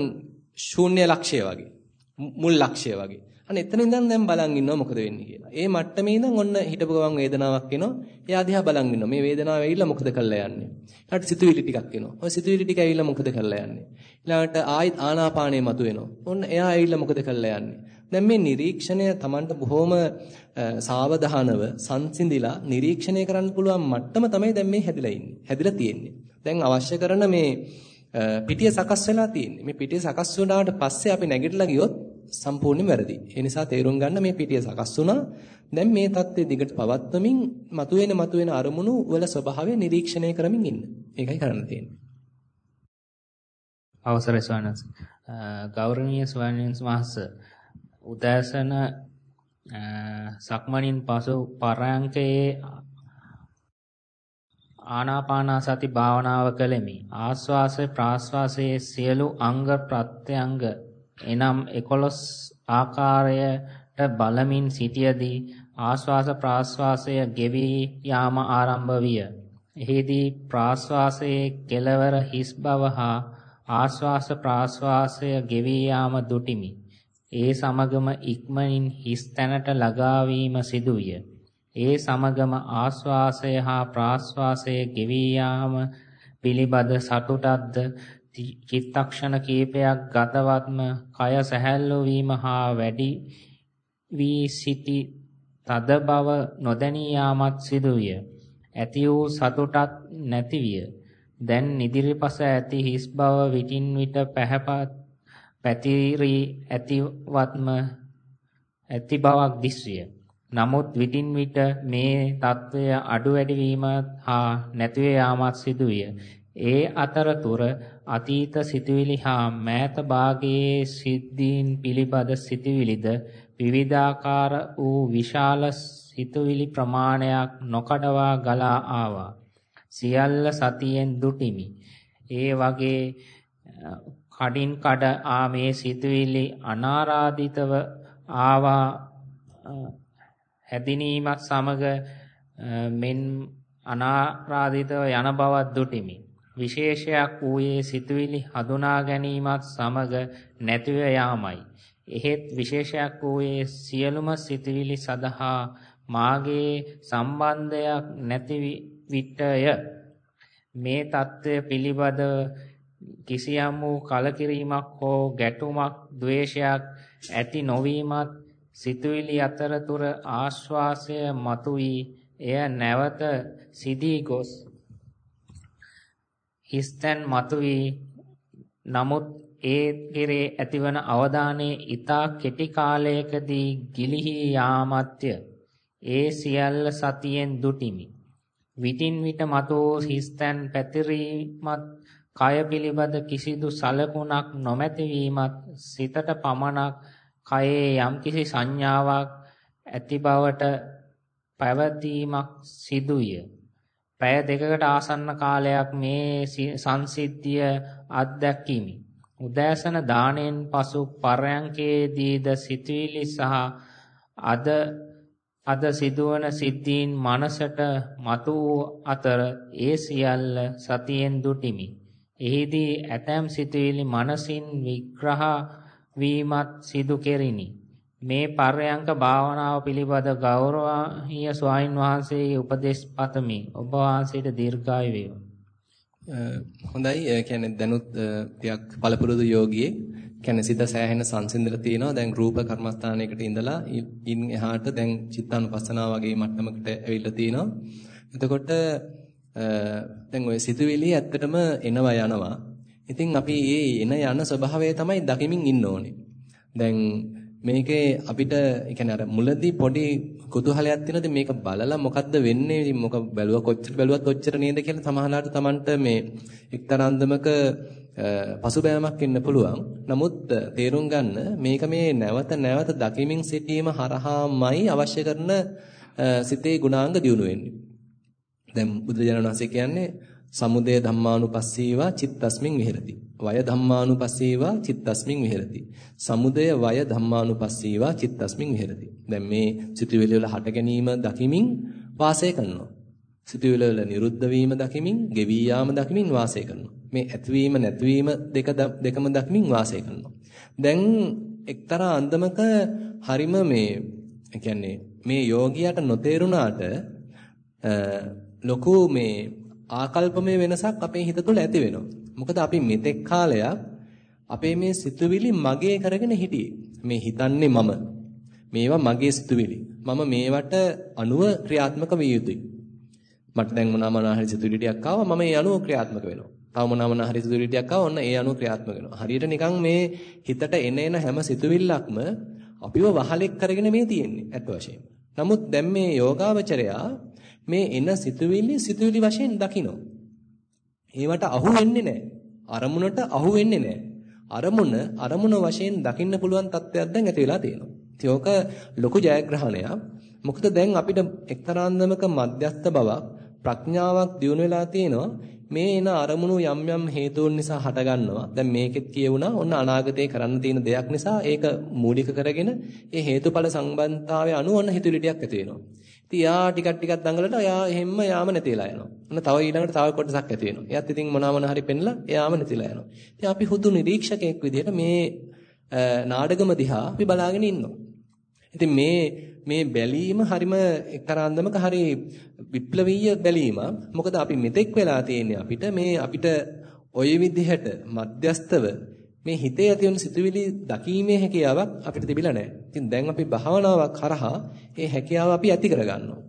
ශූන්‍ය ලක්ෂය වගේ. මුල් ලක්ෂය වගේ. අන්න එතන ඉඳන් දැන් බලන් ඉන්නවා මොකද වෙන්නේ කියලා. ඒ මට්ටමේ ඉඳන් ඔන්න හිටපු ගමන් වේදනාවක් එනවා. එයා දිහා බලන් ඉන්නවා. මේ වේදනාව ඇවිල්ලා මොකද කරලා යන්නේ? ඊට සිතුවිලි ටිකක් එනවා. ඔය සිතුවිලි ටික ඇවිල්ලා මොකද කරලා යන්නේ? ඊළඟට ආයිත් ආනාපානය මතුවෙනවා. ඔන්න එයා ඇවිල්ලා මොකද කරලා යන්නේ? දැන් මේ නිරීක්ෂණය Tamanට බොහොම සාවධානව සංසිඳිලා නිරීක්ෂණය කරන්න පුළුවන් මට්ටම තමයි දැන් මේ හැදිලා ඉන්නේ. හැදිලා තියෙන්නේ. දැන් අවශ්‍ය කරන මේ පිටිය සකස් වෙලා තියෙන්නේ. මේ පිටිය සකස් වුණාට පස්සේ අපි නැගිටලා ගියොත් සම්පූර්ණයෙන් වැරදි. ඒ නිසා තේරුම් ගන්න මේ පිටිය සකස් වුණා. දැන් මේ தත්ත්වයේ දිගට පවත්වමින් මතුවෙන මතුවෙන අරමුණු වල ස්වභාවය නිරීක්ෂණය කරමින් ඉන්න. ඒකයි කරන්න තියෙන්නේ. අවසරයි ස්වාමීන් ගෞරවනීය ස්වාමීන් වහන්සේ උදෑසන සක්මණින් පසු පරයන්කේ ආනාපානසති භාවනාව කළෙමි. ආස්වාස ප්‍රාස්වාසයේ සියලු අංග ප්‍රත්‍යංග එනම් 11 ආකාරයට බලමින් සිටියදී ආස්වාස ප්‍රාස්වාසය ගෙවි යාම ආරම්භ විය. එහිදී ප්‍රාස්වාසයේ කෙලවර හිස් බව හා ආස්වාස ප්‍රාස්වාසය ගෙවි යාම දුටිමි. ඒ සමගම ඉක්මනින් හිස් තැනට ළඟා වීම සිදුවිය. ඒ සමගම ආස්වාසය හා ප්‍රාස්වාසය ගෙවි යාම පිළිබඳ සතුටක්ද චිත්තක්ෂණ කීපයක් ගතවත්ම කය සැහැල්ලු වීම හා වැඩි වී සිටි තද බව නොදැනී යාමත් සිදුවිය. ඇති වූ සතුටක් නැති විය. දැන් නිදිරිපස ඇති හිස් බව විටින් විට පැහැපත් පැතිරි ඇතිවත්ම ඇති බවක් දිස්විය. නමුත් විටින් විට මේ తත්වය අඩු වැඩි වීම හා නැතිව යාමත් සිදුවිය. ඒ අතරතුර අතීත සිතුවිලි හා මෑත භාගයේ සිද්ධීන් පිළිබඳ සිතුවිලිද විවිධාකාර වූ විශාල සිතුවිලි ප්‍රමාණයක් නොකඩවා ගලා ආවා. සියල්ල සතියෙන් දුටිමි. ඒ වගේ කඩින් කඩ ආ මේ සිතුවිලි අනාරාධිතව ආවා හැදිනීමත් සමග මෙන් අනාරාධිතව යන බවක් දුටිමි. විශේෂයක් වූයේ සිතුවිලි හඳුනා ගැනීමත් සමග නැතිව යාමයි. එහෙත් විශේෂයක් වූයේ සියලුම සිතුවිලි සඳහා මාගේ සම්බන්ධයක් නැති විටය. මේ தত্ত্বය පිළිබඳව කිසියම් වූ කලකිරීමක් හෝ ගැටුමක් ද්වේෂයක් ඇති නොවීමත් සිතුවිලි අතරතුර ආශ්වාසය මතුවී එය නැවත සිදී ගොස්. හිස්තැන් මතුවී නමුත් ඒ කෙරේ ඇතිවන අවධානයේ ඊතා කෙටි කාලයකදී ගිලිහි යාමත්ය. ඒ සියල්ල සතියෙන් දුටිමි. විටින් විට මතෝ හිස්තැන් පැතිරීමත් කය පිළිබඳ කිසිදු සලකුණක් නොමැති වීමත් සිතට පමණක් කයේ යම්කිසි සංඥාවක් ඇති බවට පැවතීමක් සිදුය. පැය දෙකකට ආසන්න කාලයක් මේ සංසිද්ධිය අත්දැකීමි. උදෑසන දාණයෙන් පසු පරයන්කේදීද සිතුවිලි සහ අද අද සිදුවන සිද්ධීන් මනසට මතු අතර ඒ සියල්ල සතියෙන් දුටිමි. එහිදී ඇතැම් සිතුවිලි මනසින් විග්‍රහ වීමත් සිදු කෙරිනි. මේ පර්යංක භාවනාව පිළිබඳ ගෞරවනීය ස්වාමින් වහන්සේගේ උපදෙස් පතමි. ඔබ වහන්සේට දීර්ඝායු වේවා. හොඳයි. ඒ කියන්නේ දැනුත් ටිකක් පළපුරුදු යෝගියේ කියන්නේ සිත සෑහෙන සංසිඳලා තියෙනවා. දැන් රූප කර්මස්ථානයකට ඉඳලා ඉන් එහාට දැන් චිත්තානුපස්සනාව වගේ මට්ටමකට ඇවිල්ලා තියෙනවා. එතකොට දැන් ওই සිතුවිලි ඇත්තටම එනවා යනවා. ඉතින් අපි මේ එන යන ස්වභාවය තමයි දකිමින් ඉන්න ඕනේ. දැන් මේකේ අපිට يعني අර මුලදී පොඩි කුතුහලයක් තියෙනද මේක බලලා මොකද්ද වෙන්නේ මොක බැලුවා කොච්චර බැලුවත් ඔච්චර නේද කියලා සමහරවිට Tamanට මේ එක්තරාන්දමක පසුබෑමක් ඉන්න පුළුවන්. නමුත් තේරුම් ගන්න මේක මේ නැවත නැවත දකිමින් සිටීම හරහාමයි අවශ්‍ය කරන සිතේ ගුණාංග දියුණු වෙන්නේ. දැන් බුදුරජාණන් වහන්සේ කියන්නේ සමුදය ධම්මානුපස්සීවා චිත්තස්මින් විහෙරති. වය ධම්මානුපස්සීවා චිත්තස්මින් විහෙරති. සමුදය වය ධම්මානුපස්සීවා චිත්තස්මින් විහෙරති. දැන් මේ සිතුවිලි වල හට ගැනීම දකිමින් වාසය කරනවා. සිතුවිලි වල නිරුද්ධ වීම දකිමින්, ගෙවි යාම දකිමින් වාසය කරනවා. මේ ඇතිවීම නැතිවීම දෙක දෙකම දකිමින් වාසය කරනවා. දැන් එක්තරා අන්දමක හරිම මේ කියන්නේ මේ යෝගියාට නොතේරුණාට ලොකු මේ ආකල්පමය වෙනසක් අපේ හිත තුළ ඇති වෙනවා. මොකද අපි මෙතෙක් කාලයක් අපේ මේ සිතුවිලි මගේ කරගෙන හිටියේ. මේ හිතන්නේ මම. මේවා මගේ සිතුවිලි. මම මේවට අනුව ක්‍රියාත්මක විය යුතුයි. මට දැන් මොනවා මොනවා හරි සිතුවිලි ටිකක් ආවා මම ඒ අනුව ක්‍රියාත්මක වෙනවා. තව මොනවා මොනවා හරි සිතුවිලි ටිකක් ආවා ඔන්න ඒ අනුව ක්‍රියාත්මක වෙනවා. හරියට නිකන් මේ හිතට එන එන හැම සිතුවිල්ලක්ම අපිව වහලෙක් කරගෙන මේ තියෙන්නේ ඇත්ත වශයෙන්ම. නමුත් දැන් මේ යෝගාවචරයා මේ එන සිතුවිලි සිතුවිලි වශයෙන් දකිනවා. ඒවට අහු වෙන්නේ නැහැ. අරමුණට අහු වෙන්නේ නැහැ. අරමුණ අරමුණ වශයෙන් දකින්න පුළුවන් තත්ත්වයක් දැන් ඇති වෙලා තියෙනවා. ඉතින් ඕක ලොකු ජයග්‍රහණයක්. මොකද දැන් අපිට එක්තරාන්දමක මධ්‍යස්ත බවක් ප්‍රඥාවක් දියුණු වෙලා තියෙනවා. මේ එන අරමුණු යම් යම් හේතුන් නිසා හටගන්නවා. දැන් මේකෙත් කියවුණා ඔන්න අනාගතේ කරන්න තියෙන දෙයක් නිසා ඒක මූලික කරගෙන ඒ හේතුඵල සම්බන්ධතාවය අනුව ඔන්න හිතුවිලි ටිකක් ඇති වෙනවා. ඉතින් යා ටිකක් ටිකක් දඟලලා යා එහෙම්ම යාම නැතිලා යනවා. ඔන්න තව ඊළඟට තව කොටසක් ඇති වෙනවා. එයාත් ඉතින් මොනවා මොන හරි පෙන්ලා එයාම නැතිලා යනවා. ඉතින් අපි හුදු නිරීක්ෂකයෙක් විදිහට මේ නාඩගම දිහා අපි බලාගෙන ඉන්නවා. ඉතින් මේ මේ බැලීම හරිම එක්තරා අන්දමක හරි විප්ලවීය බැලීමක්. මොකද අපි මෙතෙක් වෙලා තියෙන්නේ අපිට මේ අපිට ওই විදිහට මධ්‍යස්තව මේ හිතේ ඇති වෙන සිතුවිලි දකීමේ හැකියාවක් අපිට තිබිලා නැහැ. ඉතින් දැන් අපි භාවනාවක් කරහා ඒ හැකියාව අපි ඇති කරගන්නවා.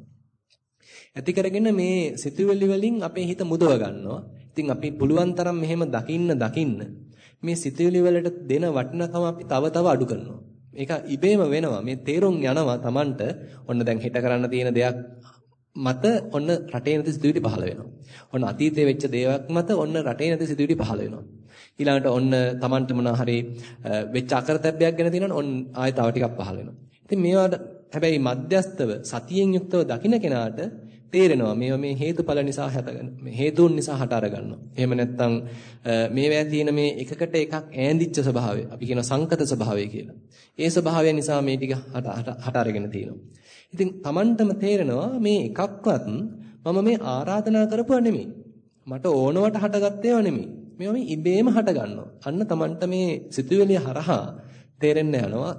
ඇති කරගෙන මේ සිතුවිලි වලින් අපේ හිත මුදව ගන්නවා. ඉතින් අපි පුළුවන් තරම් මෙහෙම දකින්න දකින්න මේ සිතුවිලි වලට දෙන වටිනකම අපි තව තව අඩු කරනවා. මේක ඉබේම වෙනවා. මේ තේරුම් යනවා Tamanට. ඔන්න දැන් හිත කරන්න තියෙන දෙයක් මත ඔන්න රටේ නැති සිතුවිලි පහළ වෙනවා. ඔන්න අතීතයේ වෙච්ච දේවල් මත ඔන්න රටේ නැති සිතුවිලි පහළ වෙනවා. ඊළඟට ඔන්න Tamanට මොනවා හරි වෙච්ච අකරතැබ්බයක් ගැන තියෙනවනේ ඔන්න ආයෙ තව ටිකක් පහළ වෙනවා. ඉතින් මේවාට හැබැයි මධ්‍යස්තව සතියෙන් යුක්තව දකින්න කෙනාට තේරෙනවා මේවා මේ හේතුඵල නිසා හටගෙන මේ හේතුන් නිසා හට අරගන්නවා. එහෙම නැත්නම් මේවැය තියෙන මේ එකකට එකක් ඈඳිච්ච ස්වභාවය අපි කියන සංකත ස්වභාවය කියලා. ඒ ස්වභාවය නිසා මේ ටික හට අරගෙන තියෙනවා. ඉතින් Tamanටම තේරෙනවා මේ එකක්වත් මම මේ ආරාධනා කරපුවා නෙමෙයි. මට ඕනවට හටගත්තේව නෙමෙයි. මේවා මේ ඉබේම හට ගන්නවා. අන්න Tamanට මේ සිතුවිලි හරහා තේරෙන්න යනවා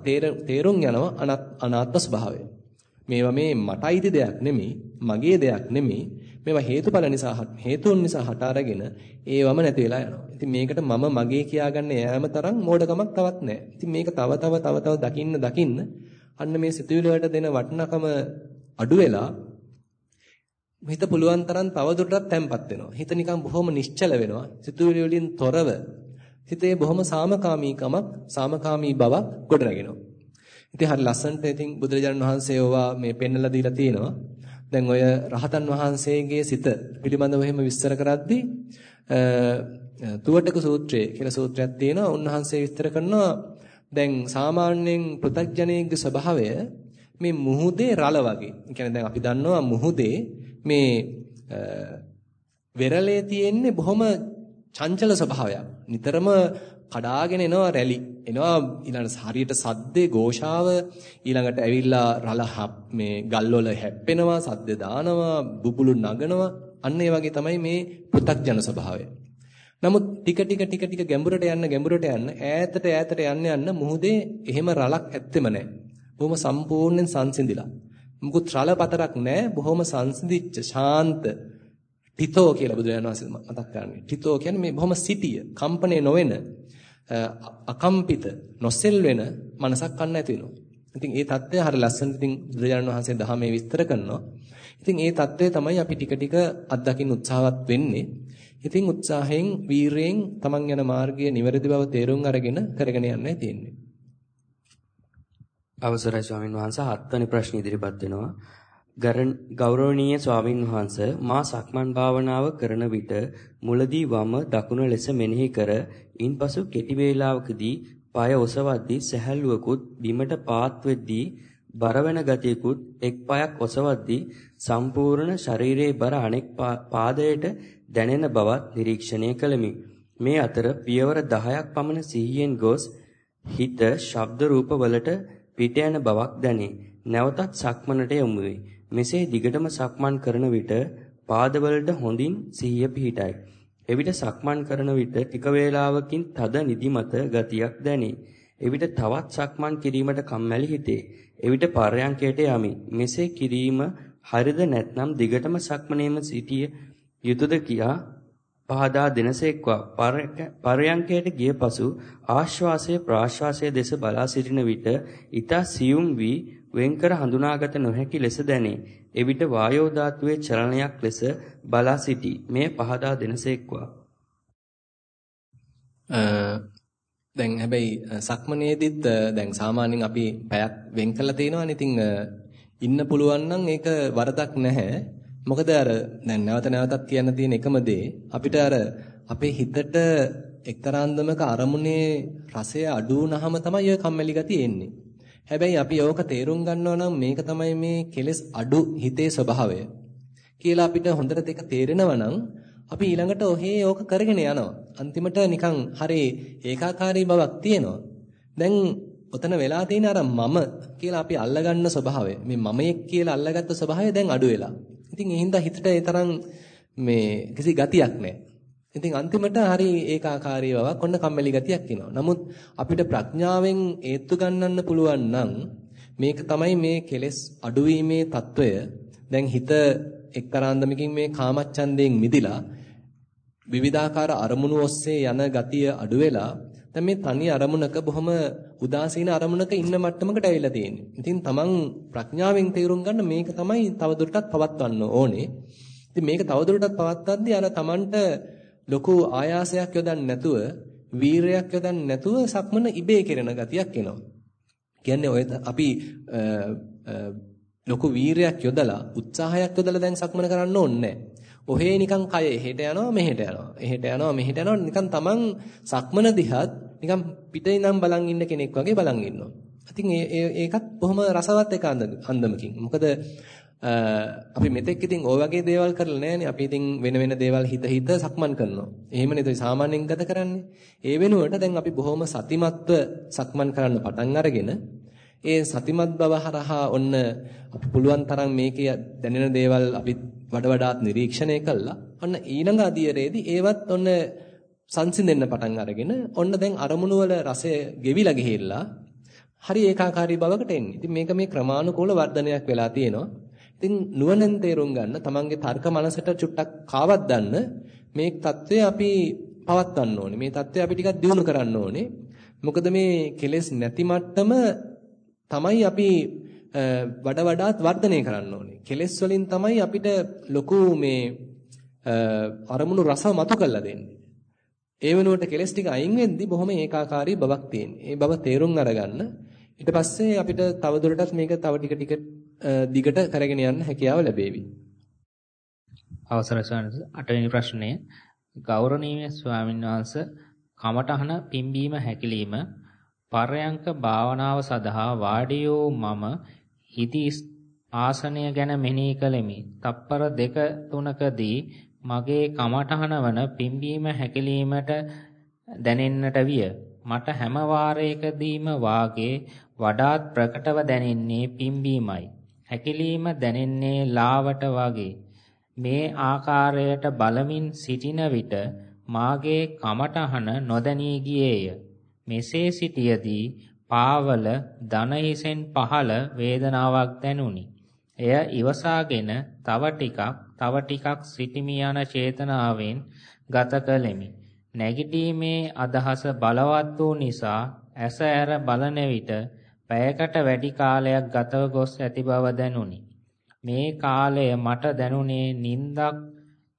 තේරුම් යනවා අනාත්ම ස්වභාවය. මේවා මේ මට අයිති දෙයක් නෙමෙයි, මගේ දෙයක් නෙමෙයි. මේවා හේතුඵල නිසා හේතුන් නිසා හට අරගෙන ඒවම නැති වෙලා යනවා. ඉතින් මේකට මම මගේ කියාගන්න යෑම තරම් මෝඩකමක් තවත් නැහැ. ඉතින් මේක තව තව තව තව දකින්න දකින්න අන්න මේ සිතුවිලි වලට දෙන වටිනකම අඩු වෙලා හිත පුළුවන් තරම් තවදුරටත් තැම්පත් වෙනවා. හිත නිකන් බොහොම නිශ්චල වෙනවා. සිතුවිලි වලින් තොරව හිතේ බොහොම සාමකාමීකමක්, සාමකාමී බවක් ගොඩනගෙනවා. ඉතින් හරි ලස්සනට ඉතින් බුදුරජාණන් වහන්සේ ඕවා මේ පෙන්නලා දීලා තියෙනවා. දැන් ඔය රහතන් වහන්සේගේ සිත පිළිබඳව එහෙම විස්තර කරද්දී තුවටක සූත්‍රයේ කියලා සූත්‍රයක් තියෙනවා. උන්වහන්සේ විස්තර කරනවා දැන් සාමාන්‍යයෙන් පෘථග්ජනයෙක්ගේ ස්වභාවය මේ මුහුදේ රළ වගේ. ඒ කියන්නේ දැන් අපි දන්නවා මුහුදේ මේ වෙරළේ තියෙන්නේ බොහොම චංචල ස්වභාවයක්. නිතරම කඩාගෙන එනවා රැලි. එනවා ඊළඟට හරියට සද්දේ ഘോഷාව ඊළඟට ඇවිල්ලා රළ මේ ගල්වල හැප්පෙනවා, සද්ද දානවා, බුබුලු නගනවා. අන්න ඒ වගේ තමයි මේ පෘථග්ජන ස්වභාවය. නමුත් ටික ටික ටික ටික ගැඹුරට යන්න ගැඹුරට යන්න ඈතට ඈතට යන්න යන්න මුහුදේ එහෙම රළක් ඇත්තෙම නැහැ. බොහොම සම්පූර්ණයෙන් සංසිඳිලා. මුකුත් රළ පතරක් නැහැ. බොහොම සංසිඳිච්ච ශාන්ත ටිතෝ කියලා බුදුරජාණන් වහන්සේ මතක් කරන්නේ. ටිතෝ කියන්නේ මේ බොහොම සිටිය, කම්පණය නොවන, අකම්පිත, නොසෙල් වෙන මනසක් අන්න ඇති වෙනවා. ඉතින් ඒ தත්ත්වය හරිය ලස්සනට ඉතින් බුදුරජාණන් වහන්සේ දහමේ විස්තර කරනවා. ඉතින් ඒ தත්ත්වය තමයි අපි ටික ටික අත්දකින්න උත්සාහවත් වෙන්නේ. ඉතින් උත්සාහයෙන් වීරයෙන් තමන් යන මාර්ගය නිවැරදි බව තේරුම් අරගෙන කරගෙන යන්නයි තියෙන්නේ. අවසරයි ස්වාමින් වහන්සේ හත්වෙනි ප්‍රශ්න ඉදිරිපත් වෙනවා. ගෞරවනීය ස්වාමින් වහන්සේ මා සක්මන් භාවනාව කරන විට මුලදී වම දකුණ ලෙස මෙනෙහි කර ඉන්පසු කෙටි වේලාවකදී পায় ඔසවද්දී සැහැල්ලුවකුත් බිමට පාත් වෙද්දී බර වෙන ගතියකුත් එක් පායක් ඔසවද්දී සම්පූර්ණ ශරීරයේ බර අනෙක් පාදයට දැනෙන බවත් නිරීක්ෂණය කළෙමි. මේ අතර පියවර 10ක් පමණ සිහියෙන් ගොස් හිත ශබ්ද රූප වලට පිට යන බවක් දැනේ. නැවතත් සක්මනට යොමු වේ. මෙසේ දිගටම සක්මන් කරන විට පාදවලට හොඳින් සිහිය පිහිටයි. එවිට සක්මන් කරන විට ටික වේලාවකින් තද නිදිමත ගතියක් දැනේ. එවිට තවත් සක්මන් කිරීමට කම්මැලි හිතේ. එවිට පර්යංකයට යමි. මෙසේ කිරීම හරිද නැත්නම් දිගටම සක්මනේම සිටිය යුතුයද කියා පහදා දෙනසේක්වා පරයන්කයට ගිය පසු ආශ්වාසය ප්‍රාශ්වාසය දෙස බලා සිටින විට ඊතා සියුම් වී වෙන්කර හඳුනාගත නොහැකි ලෙස දැනේ. එවිට වායෝ ධාතුවේ චලනයක් ලෙස බලා සිටි. මේ පහදා දෙනසේක්වා. දැන් හැබැයි සක්මනේදිත් දැන් සාමාන්‍යයෙන් අපි පැයක් වෙන් කළා තියෙනවානේ. ඉතින් ඉන්න පුළුවන් නම් ඒක වරදක් නැහැ. මොකද අර දැන් නැවත නැවතත් කියන්න තියෙන එකම දේ අපිට අර අපේ හිතට එක්තරාන්දමක අරමුණේ රසය අඩු වුනහම තමයි ඔය කම්මැලි ගතිය එන්නේ. හැබැයි අපි ඕක තේරුම් ගන්නවා නම් මේක තමයි මේ කෙලෙස් අඩු හිතේ ස්වභාවය කියලා අපිට හොඳට දෙක තේරෙනවා නම් අපි ඊළඟට ඔහේ ඕක කරගෙන යනවා. අන්තිමට නිකන් හරි ඒකාකාරී බවක් තියෙනවා. දැන් ඔතන වෙලා තියෙන අර මම කියලා අපි අල්ලගන්න ස්වභාවය මේ මමයෙක් කියලා අල්ලගත්ත ස්වභාවය දැන් අඩු වෙලා. ඉතින් ඒ හින්දා හිතට ඒ තරම් මේ කිසි ගතියක් නැහැ. ඉතින් අන්තිමට හරි ඒකාකාරී බවක් ඔන්න කම්මැලි ගතියක් එනවා. නමුත් අපිට ප්‍රඥාවෙන් ඒත්තු ගන්නන්න පුළුවන් නම් මේක තමයි මේ කෙලෙස් අඩුවීමේ తত্ত্বය. දැන් හිත එක්තරා අන්දමකින් මේ කාමච්ඡන්දයෙන් මිදිලා විවිධාකාර අරමුණු ඔස්සේ යන ගතිය අඩු වෙලා දැන් මේ තනි අරමුණක බොහොම උදාසීන අරමුණක ඉන්න මට්ටමකට ඇවිල්ලා තියෙන්නේ. ඉතින් තමන් ප්‍රඥාවෙන් තේරුම් ගන්න මේක තමයි තවදුරටත් පවත්වන්න ඕනේ. ඉතින් මේක තවදුරටත් පවත්වද්දී අර තමන්ට ලොකු ආයාසයක් යොදන්නේ නැතුව, වීරයක් යොදන්නේ නැතුව සක්මන ඉබේ කෙරෙන ගතියක් එනවා. කියන්නේ ඔය අපි ලොකු වීරයක් යොදලා උත්සාහයක් යොදලා දැන් සක්මන කරන්න ඕනේ නැහැ. ඔහේ නිකන් කය එහෙට යනවා මෙහෙට යනවා. එහෙට යනවා මෙහෙට යනවා නිකන් තමන් සක්මන දිහත් නිකන් පිටේ ඉඳන් බලන් ඉන්න කෙනෙක් වගේ බලන් ඉන්නවා. ඉතින් ඒකත් බොහොම රසවත් එක අන්දමකින්. මොකද අපි මෙතෙක් ඉතින් ওই වගේ දේවල් කරලා නැහැනේ. අපි ඉතින් වෙන වෙන දේවල් හිත හිත සක්මන් කරනවා. එහෙම නේද සාමාන්‍යයෙන් ගත කරන්නේ. ඒ වෙනුවට දැන් අපි බොහොම සතිමත්ව සක්මන් කරන්න පටන් අරගෙන ඒ සතිමත් බව හරහා ඔන්න අපි පුළුවන් තරම් මේකේ දැනෙන දේවල් අපි වඩ වඩාත් නිරීක්ෂණය කළා. ඔන්න ඊළඟ අධීරයේදී ඒවත් ඔන්න සංසිඳෙන්න පටන් අරගෙන ඔන්න දැන් අරමුණු වල රසය ගෙවිලා ගිහිල්ලා හරි ඒකාකාරී බවකට එන්නේ. ඉතින් මේක මේ ක්‍රමානුකූල වර්ධනයක් වෙලා තියෙනවා. ඉතින් නුවණෙන් තේරුම් ගන්න තමන්ගේ තර්ක මනසට චුට්ටක් කාවත් ගන්න මේ தત્ත්වය අපි පවත්වන්න ඕනේ. මේ தત્ත්වය අපි ටිකක් දියුණු කරන්න ඕනේ. මොකද මේ කෙලෙස් නැති මට්ටම තමයි අපි වඩ වඩාත් වර්ධනය කරන්න ඕනේ. කෙලෙස් වලින් තමයි අපිට ලොකු මේ අරමුණු රස මතු කරලා දෙන්නේ. ඒ වෙනුවට කෙලෙස් ටික අයින් වෙද්දි බොහොම ඒකාකාරී බවක් තියෙනවා. ඒ බව තේරුම් අරගන්න ඊට පස්සේ අපිට තවදුරටත් මේක තව ටික ටික දිගට කරගෙන යන්න හැකියාව ලැබේවි. අවසරයි ස්වාමීන් වහන්සේ. අටවෙනි ප්‍රශ්නය ගෞරවනීය ස්වාමීන් වහන්සේ කමඨහන පිම්බීම හැකිලිම පරයන්ක භාවනාව සඳහා වාඩි වූ මම හිති ආසනය ගැන මෙනෙහි කළෙමි. තප්පර දෙක තුනකදී මගේ කමඨහන වන පිම්බීම හැකිලීමට දැනෙන්නට විය. මට හැම වාරයකදීම වාගේ වඩාත් ප්‍රකටව දැනෙන්නේ පිම්බීමයි. හැකිලීම දැනෙන්නේ ලාවට වගේ. මේ ආකාරයට බලමින් සිටින විට මාගේ කමටහන නොදැනී ගියේය. මෙසේ සිටියදී පාවල දන හිසෙන් පහළ වේදනාවක් දැනුනි. එය ඉවසාගෙන තව ටිකක් තව ටිකක් සිටිමි යන චේතනාවෙන් ගත කළෙමි. නැගිටීමේ අදහස බලවත් වූ නිසා ඇස ඇර බලන විට පැයකට වැඩි කාලයක් ගතව ගොස් ඇති බව දැනුනි. මේ කාලය මට දැනුනේ නින්දක්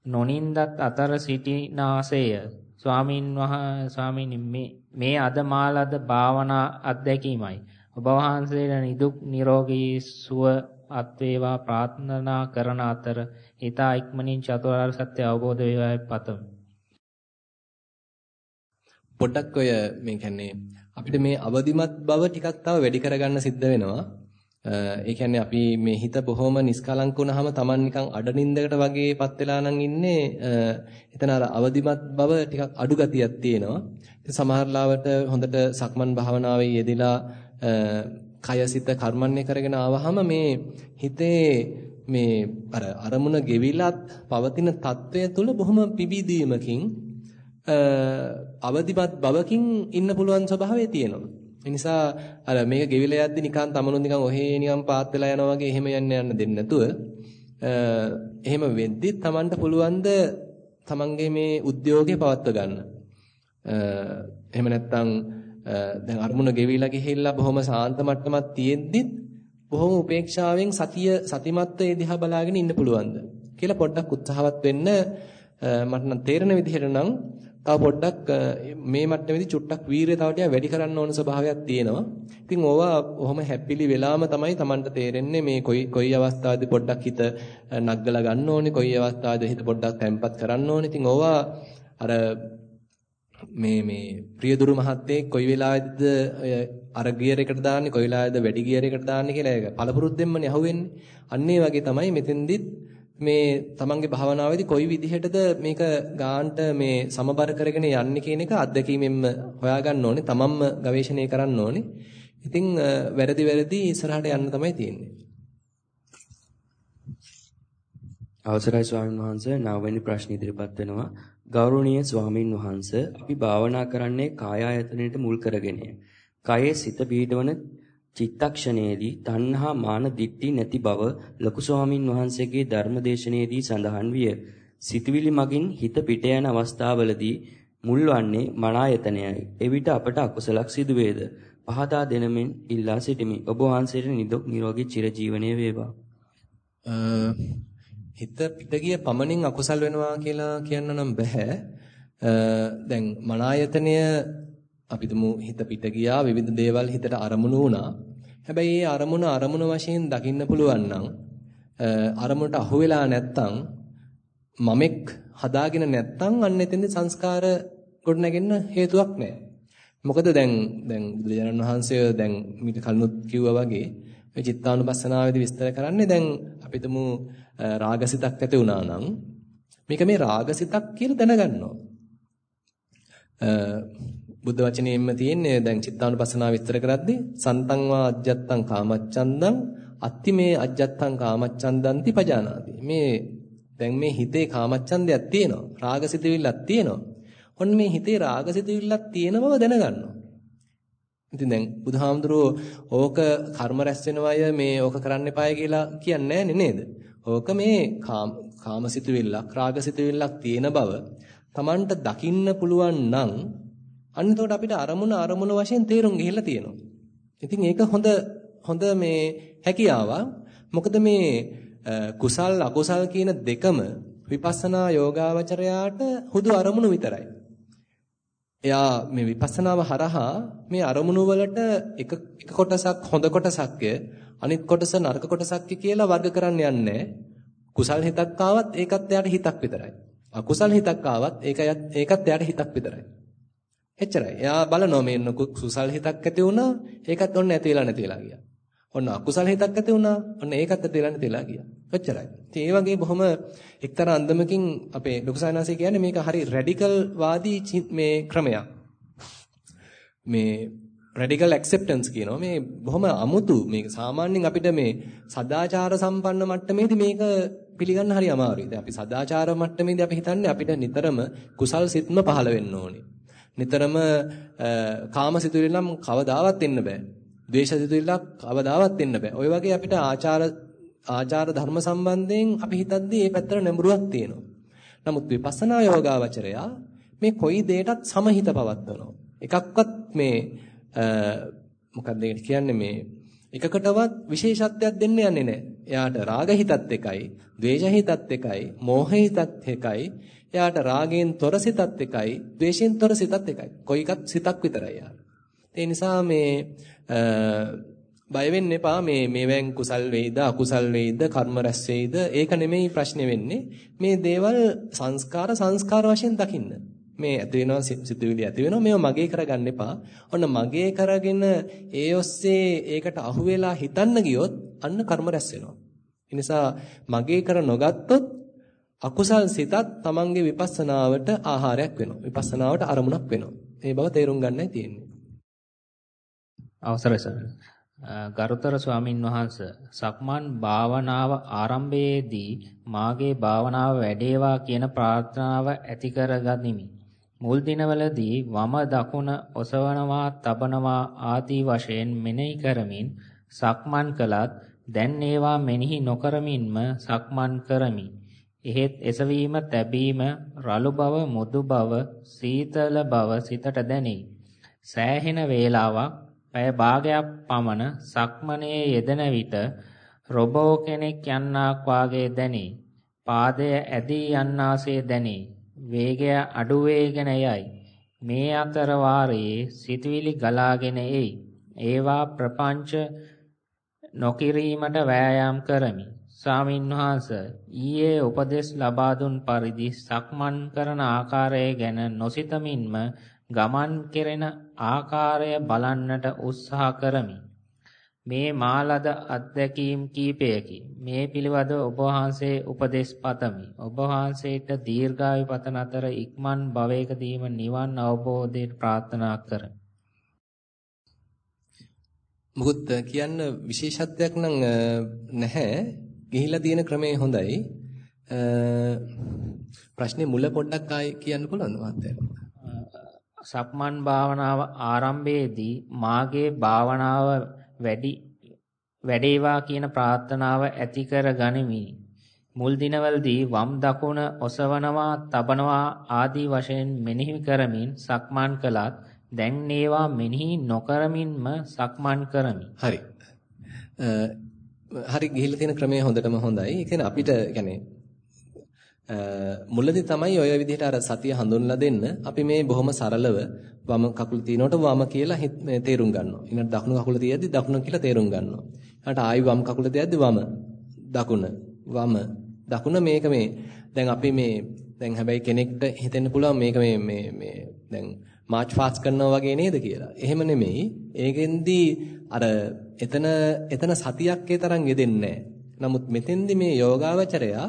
නොනින්දත් අතර සිටිනාසේය. ස්වාමින් වහන්සේ ස්වාමීනි මේ මේ අද මාලද භාවනා අත්දැකීමයි. ඔබ වහන්සේට නිදුක් නිරෝගී සුව අත් වේවා ප්‍රාර්ථනා කරන අතර ඊතා ඉක්මනින් චතුරාර්ය සත්‍ය අවබෝධ වේවායි පතමි. පොඩ්ඩක් ඔය මේ කියන්නේ අපිට මේ අවදිමත් බව ටිකක් තව වැඩි කරගන්න සිද්ධ වෙනවා. ඒ කියන්නේ අපි මේ හිත බොහොම නිස්කලංක වුණාම Taman නිකන් අඩනින්දකට වගේපත් වෙලා නම් ඉන්නේ එතන අර අවදිමත් බව ටිකක් අඩු ගතියක් තියෙනවා. ඉතින් සමහර ලාවට හොඳට සක්මන් භාවනාවේ යෙදিলা කයසිත කර්මන්නේ කරගෙන ආවහම මේ හිතේ මේ අර අරමුණ ගෙවිලත් පවතින తත්වය තුළ බොහොම පිබිදීමකින් අවදිමත් බවකින් ඉන්න පුළුවන් ස්වභාවය තියෙනවා. ඒ නිසා අර මේක ගෙවිලා යද්දි නිකන් තමනුත් නිකන් ඔහේ නිකන් පාත් වෙලා යනවා වගේ එහෙම යන්න යන්න දෙන්නේ නැතුව එහෙම වෙද්දි Tamanට පුළුවන් ද Tamanගේ මේ උද්‍යෝගය පවත්ව ගන්න. එහෙම නැත්නම් දැන් අරමුණ ගෙවිලා ගිහිල්ලා බොහොම සාන්ත මට්ටමක් තියෙද්දිත් බොහොම උපේක්ෂාවෙන් සතිය සතිමත්ව ඒ දිහා බලාගෙන ඉන්න පුළුවන්ද කියලා පොඩ්ඩක් උත්සාහවත් වෙන්න මට නම් තේරෙන විදිහට නම් තව පොඩ්ඩක් මේ මට්ටමේදී චුට්ටක් වීරිය තව ටිකක් වැඩි කරන්න ඕන ස්වභාවයක් තියෙනවා. ඉතින් ඕවා ඔහොම හැපිලි වෙලාම තමයි Tamanට තේරෙන්නේ මේ කොයි කොයි අවස්ථාවේදී පොඩ්ඩක් හිත නග්ගලා ගන්න ඕනේ, කොයි අවස්ථාවේදී හිත පොඩ්ඩක් තැම්පත් කරන්න ඕනේ. ඉතින් ඕවා අර මේ මේ ප්‍රියදුරු මහත්තයෙක් කොයි වෙලාවෙද අර ගියර් එකට දාන්නේ කොයි වෙලාවෙද වැඩි ගියර් එකට දාන්නේ කියලා ඒක පළපුරුද්දෙන්මනේ අහුවෙන්නේ. අන්න ඒ වගේ තමයි මෙතෙන්දිත් මේ තමන්ගේ භාවනාවේදී කොයි විදිහටද මේක ගාන්ට මේ සමබර කරගෙන යන්නේ කියන එක අත්දැකීමෙන්ම හොයාගන්න ඕනේ. තමන්ම ගවේෂණය කරන්න ඕනේ. ඉතින් වැරදි වැරදි ඉස්සරහට යන්න තමයි තියෙන්නේ. අවසරයි ස්වාමීන් වහන්සේ නවවෙනි ප්‍රශ්න ඉදිරිපත් වෙනවා. ගෞරවනීය ස්වාමින් වහන්සේ අපි භාවනා කරන්නේ කාය ආයතනයට මුල් කරගෙනය. කයේ සිත පීඩවන චිත්තක්ෂණයේදී තණ්හා මාන දිට්ටි නැති බව ලොකු ස්වාමින් වහන්සේගේ ධර්මදේශනයේදී සඳහන් විය. සිතවිලි මගින් හිත පිට යන අවස්ථාවලදී මුල්වන්නේ මනායතනයයි. එවිට අපට අකුසලක් සිදු වේද? පහදා දෙනමින් ඉල්ලා සිටිමි. ඔබ වහන්සේට නිදුක් නිරෝගී චිරජීවනයේ වේවා. හිත පිට ගිය පමණින් අකුසල් වෙනවා කියලා කියන්න නම් බෑ. දැන් මනායතනය අපි තුමු හිත පිට ගියා විවිධ දේවල් හිතට අරමුණු වුණා. හැබැයි ඒ අරමුණ අරමුණ වශයෙන් දකින්න පුළුවන් නම් අරමුණට අහු වෙලා නැත්තම් මමෙක් හදාගෙන නැත්තම් අන්න එතෙන්ද සංස්කාර ගොඩනගෙන්න හේතුවක් නැහැ. මොකද දැන් දැන් බුදුරජාණන් වහන්සේ දැන් මීට කලිනුත් කිව්වා වගේ මේ චිත්තානුපස්සනාවේදී විස්තර කරන්නේ දැන් අපි තුමු රාගසිතක් ඇති වුණා නම් මේක මේ රාගසිතක් කියලා දැනගන්නවා. බුද්ධ වචනයෙන්ම තියෙන්නේ දැන් චිත්තානුපස්සනාව විස්තර කරද්දී සන්තං වා අජ්ජත්තං කාමච්ඡන්දං අත්තිමේ අජ්ජත්තං කාමච්ඡන්දන්ති පජානාති. මේ දැන් මේ හිතේ කාමච්ඡන්දයක් තියෙනවා රාගසිතවිල්ලක් තියෙනවා. ඔන්න මේ හිතේ රාගසිතවිල්ලක් තියෙන බව දැනගන්නවා. ඉතින් දැන් බුදුහාමුදුරුවෝ ඕක කර්ම රැස් වෙනවය මේ ඕක කරන්න එපාය කියලා කියන්නේ නේද ඕක මේ කාම කාමසිතවිල්ලක් රාගසිතවිල්ලක් තියෙන බව Tamanට දකින්න පුළුවන් නම් අන්න එතකොට අපිට අරමුණ අරමුණ වශයෙන් තේරුම් ගිහිල්ලා තියෙනවා. ඉතින් ඒක හොඳ හොඳ මේ හැකියාවක්. මොකද මේ කුසල් අකුසල් කියන දෙකම විපස්සනා යෝගාවචරයාට හුදු අරමුණු විතරයි. එයා මේ විපස්සනාව හරහා මේ අරමුණු වලට එක එක කොටසක් හොඳ කොටසක්ය අනිත් කොටස නරක කොටසක් කියලා වර්ග කරන්න යන්නේ කුසල් හිතක් ආවත් ඒකත් එයාට හිතක් විතරයි. අකුසල් හිතක් ආවත් ඒක ඒකත් එයාට හිතක් විතරයි. එච්චරයි. එයා බලනවා මේ කුසල් හිතක් ඇති වුණා ඒකත් ඔන්න ඇති වෙලා නැති වෙලා ගියා. ඔන්න අකුසල හිතක් ඇති වුණා. ඔන්න ඒකත් ඇති වෙලා නැති වෙලා ගියා. එච්චරයි. ඉතින් ඒ වගේ බොහොම එක්තරා අන්දමකින් අපේ ලොකු සායනාසී කියන්නේ මේක හරි රැඩිකල් වාදී මේ ක්‍රමයක්. මේ රැඩිකල් ඇක්සෙප්ටන්ස් කියනවා මේ බොහොම අමුතු මේක සාමාන්‍යයෙන් අපිට මේ සදාචාර සම්පන්න මට්ටමේදී මේක පිළිගන්න හරි අමාරුයි. දැන් අපි සදාචාර මට්ටමේදී අපි හිතන්නේ අපිට නිතරම කුසල් සිත්ම පහළ වෙන්න ඕනේ. නිතරම කාම සිතුවිලි නම් කවදාවත් එන්න බෑ. ද්වේෂ සිතුවිල්ලක් කවදාවත් එන්න බෑ. ওই වගේ අපිට ආචාර ආචාර ධර්ම සම්බන්ධයෙන් අපි හිතද්දී මේ පැත්තට නැඹුරුවක් තියෙනවා. නමුත් විපස්සනා යෝගාවචරයා මේ කොයි දෙයකටත් සමහිත පවත්වනවා. එකක්වත් මේ මොකක්ද කියන්නේ මේ එකකටවත් විශේෂත්වයක් දෙන්න යන්නේ නැහැ. එයාට රාග හිතත් එකයි, ද්වේෂ හිතත් එකයි, මෝහ හිතත් එකයි. එයාට රාගයෙන් තොර සිතත් එකයි, ද්වේෂයෙන් තොර සිතත් එකයි. කොයි එකක් සිතක් විතරයි යාර. ඒ නිසා මේ බය වෙන්න එපා. මේ මේවෙන් කුසල් වේද අකුසල් වේද කර්ම රැස් වේද? ඒක නෙමෙයි ප්‍රශ්නේ වෙන්නේ. මේ දේවල් සංස්කාර සංස්කාර වශයෙන් දකින්න. මේ ඇති වෙනවා සිතුවිලි ඇති වෙනවා. මේව මගේ කරගන්න එපා. ඔන්න මගේ කරගෙන ඒ ඔස්සේ ඒකට අහු වෙලා හිතන්න ගියොත් අන්න කර්ම රැස් වෙනවා. ඒ නිසා මගේ කර නොගත්තොත් අකුසල් සිතත් තමන්ගේ විපස්සනාවට ආහාරයක් වෙනවා. විපස්සනාවට අරමුණක් වෙනවා. මේ බව තේරුම් ගන්නයි තියෙන්නේ. අවසරයි සර්. ගරුතර ස්වාමින් වහන්ස සක්මන් භාවනාව ආරම්භයේදී මාගේ භාවනාව වැඩේවා කියන ප්‍රාර්ථනාව ඇති කරගනිමි. මුල් දිනවලදී වම දකුණ ඔසවනවා තබනවා ආදී වශයෙන් මෙනෙහි කරමින් සක්මන් කළත් දැන් ඒවා මෙනෙහි නොකරමින්ම සක්මන් කරමි. එහෙත් එසවීම තැබීම රළු බව මුදු බව සීතල බව සිතට දැනේ. සෑහෙන වේලාවක් පැය භාගයක් පමණ සක්මනේ යෙදෙන විට රොබෝ කෙනෙක් යන්නාක් වාගේ දැනේ. පාදය ඇදී යන්නාසේ දැනේ. වේගය අඩු වේගෙන යයි. මේ අතර වාරයේ සිතුවිලි ගලාගෙන එයි. ඒවා ප්‍රපංච නොකිරීමට වෑයම් කරමි. ස්වාමින් වහන්සේ ඊයේ උපදෙස් ලබා දුන් පරිදි සක්මන් කරන ආකාරය ගැන නොසිතමින්ම ගමන් කෙරෙන ආකාරය බලන්නට උත්සාහ කරමි. මේ මාලද අත්දැකීම් කීපයකි. මේ පිළිබඳව ඔබ වහන්සේ උපදෙස් පතමි. ඔබ වහන්සේට දීර්ඝායු පතන අතර ඉක්මන් භවයකදීම නිවන් අවබෝධයට ප්‍රාර්ථනා කරමි. මුකුත් කියන්න විශේෂත්වයක් නම් නැහැ. ගිහිලා තියෙන ක්‍රමය හොඳයි. ප්‍රශ්නේ මුල පොඩ්ඩක් ආයි කියන්න පුළුවන්ද මහත්තයා? සක්මන් භාවනාව ආරම්භයේදී මාගේ භාවනාව වැඩි වැඩේවා කියන ප්‍රාර්ථනාව ඇති කර ගනිමි. මුල් දිනවලදී වම් දකුණ ඔසවනවා, තබනවා ආදී වශයෙන් මෙනෙහි කරමින් සක්මන් කළත් දැන් ඒවා මෙනෙහි නොකරමින්ම සක්මන් කරමි. හරි. හරි ගිහිල්ලා තියෙන ක්‍රමය හොඳටම හොඳයි. ඒ කියන්නේ අපිට يعني මුලදී තමයි ඔය විදිහට අර සතිය හඳුන්ලා දෙන්න අපි මේ බොහොම සරලව වම කකුල තිනකොට වම කියලා තේරුම් ගන්නවා. ඊළඟට දකුණු කකුල තියද්දි දකුණ කියලා තේරුම් ගන්නවා. ඊළඟට ආයි වම් කකුල තියද්දි වම දකුණ වම දකුණ මේක මේ දැන් අපි මේ දැන් හැබැයි කෙනෙක්ට හිතෙන්න පුළුවන් මේක මේ මේ මේ දැන් මාච් ෆාස්ට් කරනවා වගේ නේද කියලා. එහෙම නෙමෙයි. ඒකෙන්දී අර එතන එතන සතියක් ඒ තරම් යෙදෙන්නේ නමුත් මෙතෙන්දි මේ යෝගාවචරයා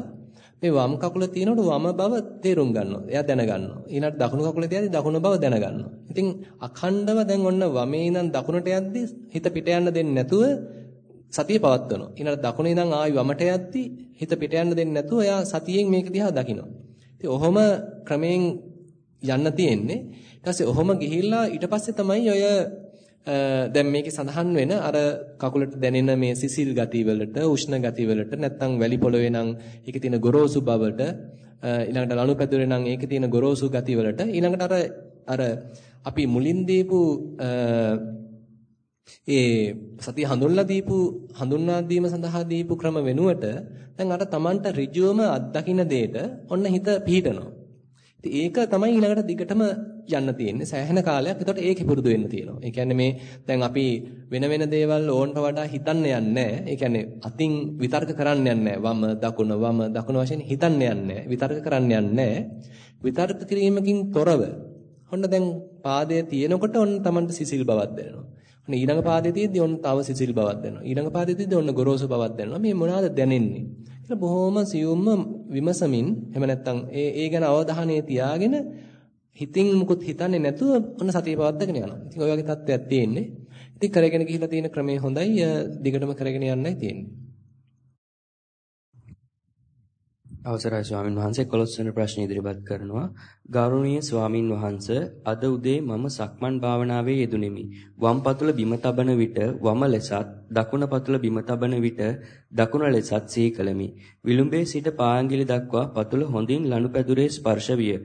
මේ වම් කකුල තියෙනකොට වම බව තේරුම් ගන්නවා. එයා දැනගන්නවා. ඊළඟට දකුණු කකුල තියද්දි දකුණු බව දැනගන්නවා. ඉතින් අඛණ්ඩව දැන් ඔන්න වමේ ඉඳන් දකුණට යද්දි හිත පිට යන්න දෙන්නේ නැතුව සතිය පවත්වනවා. ඊළඟට දකුණේ ඉඳන් ආයි වමට යද්දි හිත පිට යන්න දෙන්නේ නැතුව එයා සතියෙන් මේක දිහා දකිනවා. ඉතින් ඔහොම ක්‍රමයෙන් යන්න තියෙන්නේ. ඊට පස්සේ ඔහොම ගිහිල්ලා ඊට පස්සේ තමයි ඔය දැන් මේකේ සඳහන් වෙන අර කකුලට දැනෙන මේ සිසිල් ගති වලට උෂ්ණ ගති වලට නැත්නම් වැලි පොළවේ නම් ඒකේ තියෙන ගොරෝසු බවට ඊළඟට ලනුපැදුරේ නම් ඒකේ තියෙන ගොරෝසු ගති වලට ඊළඟට අර අර අපි මුලින් දීපු ඒ සතිය හඳුන්ලා දීපු හඳුන්වා දීම සඳහා දීපු ක්‍රම වෙනුවට දැන් අර Tamanට ඍජුවම අත්දකින්න දෙයට ඔන්න හිත පිහිටනවා. ඉතින් ඒක තමයි ඊළඟට දිගටම යන්න තියෙන්නේ. සෑහෙන කාලයක්. එතකොට ඒකෙ පුරුදු වෙන්න තියෙනවා. ඒ කියන්නේ මේ දැන් අපි වෙන වෙන දේවල් ඕන්ට වඩා හිතන්න යන්නේ ඒ කියන්නේ අතින් විතර්ක කරන්න යන්නේ වම දකුණ වම දකුණ වශයෙන් හිතන්න යන්නේ විතර්ක කරන්න යන්නේ විතර්ක කිරීමකින් තොරව ඔන්න දැන් පාදයේ තියෙනකොට ඔන්න Tamanට සිසිල් බවක් දැනෙනවා. ඔන්න ඊළඟ පාදයේ තියෙද්දි ඔන්න තව සිසිල් බවක් දැනෙනවා. ඊළඟ පාදයේ තියෙද්දි ඔන්න ගොරෝසු බවක් දැනෙනවා. මේ මොනවාද දැනෙන්නේ? කියලා බොහොම සියුම්ම විමසමින් එහෙම නැත්නම් ඒ ඒ ගැන අවධානය තියාගෙන හිතින් මුකුත් හිතන්නේ නැතුව ඔන්න සතිය පවත්වාගෙන යනවා. ඉතින් ඔය වගේ තත්ත්වයක් තියෙන්නේ. ඉතින් කරගෙන ගිහිලා තියෙන ක්‍රමය හොඳයි. දිගටම කරගෙන යන්නයි තියෙන්නේ. අවසරයි ස්වාමින් වහන්සේ 11 වෙනි ප්‍රශ්න ඉදිරිපත් කරනවා ගෞරවනීය ස්වාමින් වහන්සේ අද උදේ මම සක්මන් භාවනාවේ යෙදුණෙමි වම් පතුල බිම තබන විට වම ලෙසත් දකුණ පතුල බිම තබන විට දකුණ ලෙසත් සිහි කළමි විලුඹේ සිට පාංගිලි දක්වා පතුල හොඳින් ලනුපැදුරේ ස්පර්ශ විය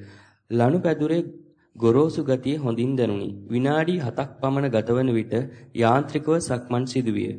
ලනුපැදුරේ ගොරෝසු ගතිය හොඳින් දැනුනි විනාඩි 7ක් පමණ ගතවන විට යාන්ත්‍රිකව සක්මන් සිදුවිය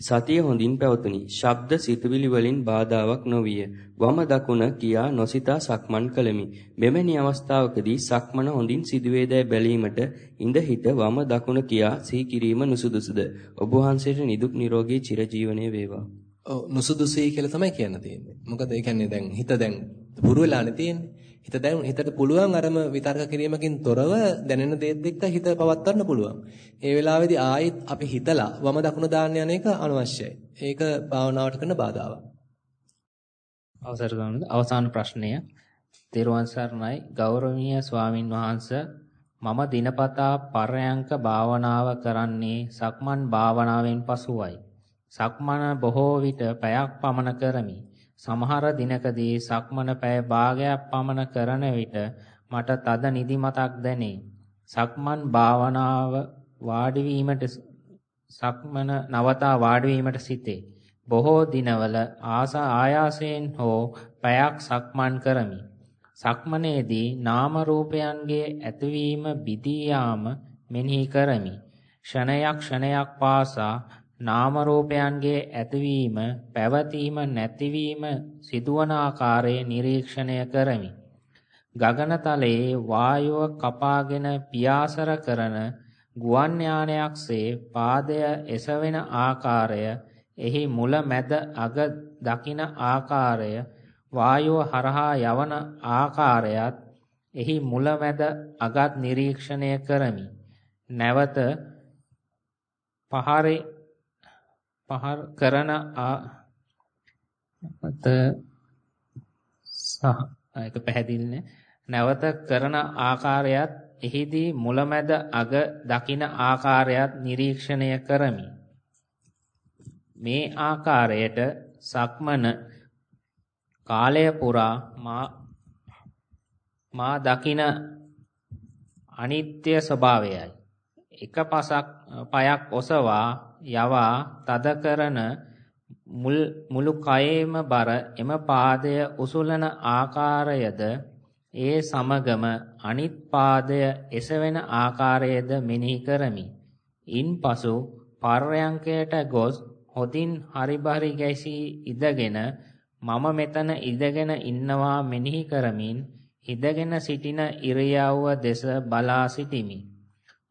සතිය හොඳින් පැවතුනි. ශබ්ද සිතුවිලි වලින් බාධාවක් නොවිය. වම දකුණ කියා නොසිතා සක්මන් කළෙමි. මෙවැනි අවස්ථාවකදී සක්මන හොඳින් සිදුවේදැයි බැලීමට ඉඳ හිට වම දකුණ කියා සිහි කිරීම නුසුදුසුද? ඔබ වහන්සේට නිදුක් නිරෝගී චිරජීවනයේ වේවා. ඔව් නුසුදුසුයි කියලා තමයි කියන්න තියෙන්නේ. මොකද ඒ කියන්නේ දැන් හිත දැන් පුරු වෙලානේ තියෙන්නේ. හිත දැන් හිතට පුළුවන් අරම විතර්ක කිරීමකින් තොරව දැනෙන දේත් එක්ක හිත පවත්වන්න පුළුවන්. ඒ වෙලාවේදී ආයෙත් අපි හිතලා වම දකුණ දාන්න යන එක අනවශ්‍යයි. ඒක භාවනාවට කරන බාධාවක්. අවසර ගන්න අවසාන ප්‍රශ්නය. තෙරුවන් සරණයි ගෞරවනීය ස්වාමින් වහන්සේ මම දිනපතා පරයන්ක භාවනාව කරන්නේ සක්මන් භාවනාවෙන් පසුවයි. සක්මන බොහෝ විට පැයක් පමණ කරමි. සමහර දිනකදී සක්මන පැය භාගයක් පමණ කරන විට මට තද නිදිමතක් දැනේ. සක්මන් භාවනාව වාඩි වීමට සක්මන නවතා වාඩි වීමට සිටේ. බොහෝ දිනවල ආස ආයාසයෙන් හෝ පැයක් සක්මන් කරමි. සක්මනේදී නාම රූපයන්ගේ ඇතිවීම බිදී යාම මෙනෙහි කරමි. ක්ෂණයක් ක්ෂණයක් පාසා නාම රූපයන්ගේ ඇතිවීම පැවතීම නැතිවීම සිදුවන ආකාරය නිරීක්ෂණය කරමි. ගගනතලයේ වායුව කපාගෙන පියාසර කරන ගුවන් යානයක්සේ පාදය එසවෙන ආකාරය එහි මුල මැද අග දකින ආකාරය වායුව හරහා යවන ආකාරයත් එහි මුල මැද අගත් නිරීක්ෂණය කරමි. නැවත පහරේ පහර කරන මත සහ ඒක පැහැදිලි නැවත කරන ආකාරයත් එහිදී මුලැමැද අග දකින ආකාරයත් නිරීක්ෂණය කරමි. මේ ආකාරයට සක්මන කාලය පුරා මා මා දකින අනිත්‍ය ස්වභාවයයි. එක පසක් පයක් ඔසවා යවා තද කරන මුළු කයේම බර එම පාදය උසුලන ආකාරයද ඒ සමගම අනිත් පාදය එසවෙන ආකාරයද මෙනෙහි කරමි. ඉන්පසු පර්යංකයට ගොස් හොදින් හරිබරි ගැසී ඉදගෙන මම මෙතන ඉදගෙන ඉන්නවා මෙනෙහි කරමින් ඉදගෙන සිටින ඉරියව්ව දෙස බලා සිටිමි.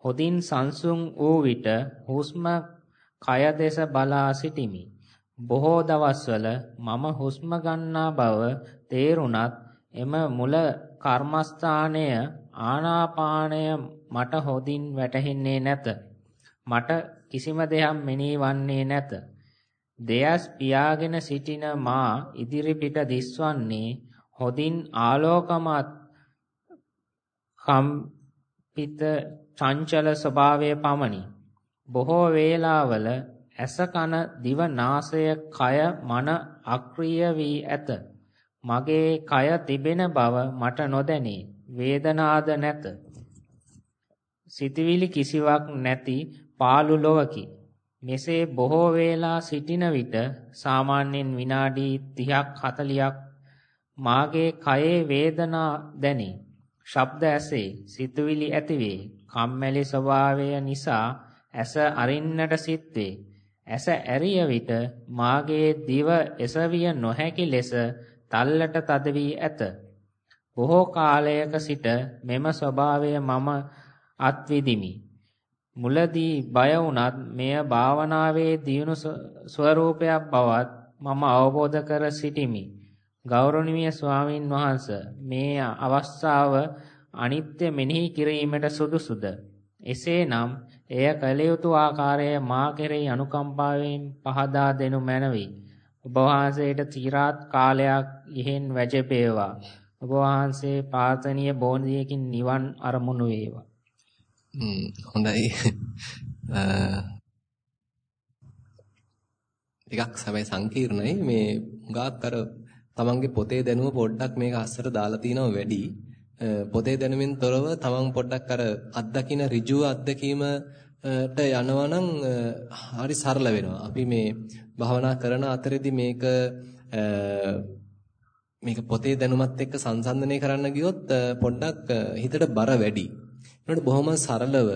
හොදින් සංසුන් වූ විට හුස්ම කය දෙස බලා සිටිමි. බොහෝ දවස්වල මම හුස්ම ගන්නා බව තේරුණත් එම මුල කර්මස්ථානය ආනාපානය මට හොදින් වැටහෙන්නේ නැත. මට කිසිම දෙයක් මෙනෙහි වන්නේ නැත. දෙයස් පියාගෙන සිටින මා ඉදිරිපිට දිස්වන්නේ හොදින් ආලෝකමත් කම්පිත චංචල ස්වභාවය පමණි. බොහෝ වේලාවල ඇස කන දිව නාසය කය මන අක්‍රිය වී ඇත. මගේ කය තිබෙන බව මට නොදැනේ. වේදනාද නැත. සිතවිලි කිසිවක් නැති පාළු ලොවකි. මෙසේ බොහෝ වේලා සිටින විට සාමාන්‍යයෙන් විනාඩි 30ක් 40ක් මාගේ කයේ වේදනා දැනේ. ශබ්ද ඇසේ, සිතුවිලි ඇතිවේ. කම්මැලි ස්වභාවය නිසා ඇස අරින්නට සිත්වේ. ඇස ඇරිය විට මාගේ දිව එසවිය නොහැකි ලෙස තල්ලට තද වී ඇත. බොහෝ කාලයක සිට මෙම ස්වභාවය මම අත්විදිමි. මුලදී බය වුණත් මෙය භාවනාවේ දියුණු ස්වરૂපයක් බවත් මම අවබෝධ කර සිටිමි. ගෞරවනීය ස්වාමින් වහන්සේ මේ අවස්ථාව අනිත්‍ය මෙනෙහි කිරීමට සුදුසුද? එසේනම් එය කළ යුතු ආකාරය මා කෙරෙහි අනුකම්පාවෙන් පහදා දෙනු මැනවි. ඔබ වහන්සේට চিරාත් කාලයක් ඉහෙන් වැජපේවා. ඔබ වහන්සේ පාතනීය බෝධියකින් නිවන් අරමුණු වේවා. හ්ම් හොඳයි. ටිකක් හැබැයි සංකීර්ණයි මේ හුඟක් අර තමන්ගේ පොතේ දැනුම පොඩ්ඩක් මේක අස්සට දාලා තිනවා වැඩි. පොතේ දැනුමින් තොරව තමන් පොඩ්ඩක් අර අත්දකින්න ඍජුව අත්දැකීමට යනවා නම් හරි සරල වෙනවා. අපි මේ භාවනා කරන අතරේදී මේක මේක පොතේ දැනුමත් එක්ක සංසන්දනය කරන්න ගියොත් පොඩ්ඩක් හිතට බර වැඩි. ඒකට බොහොම සරලව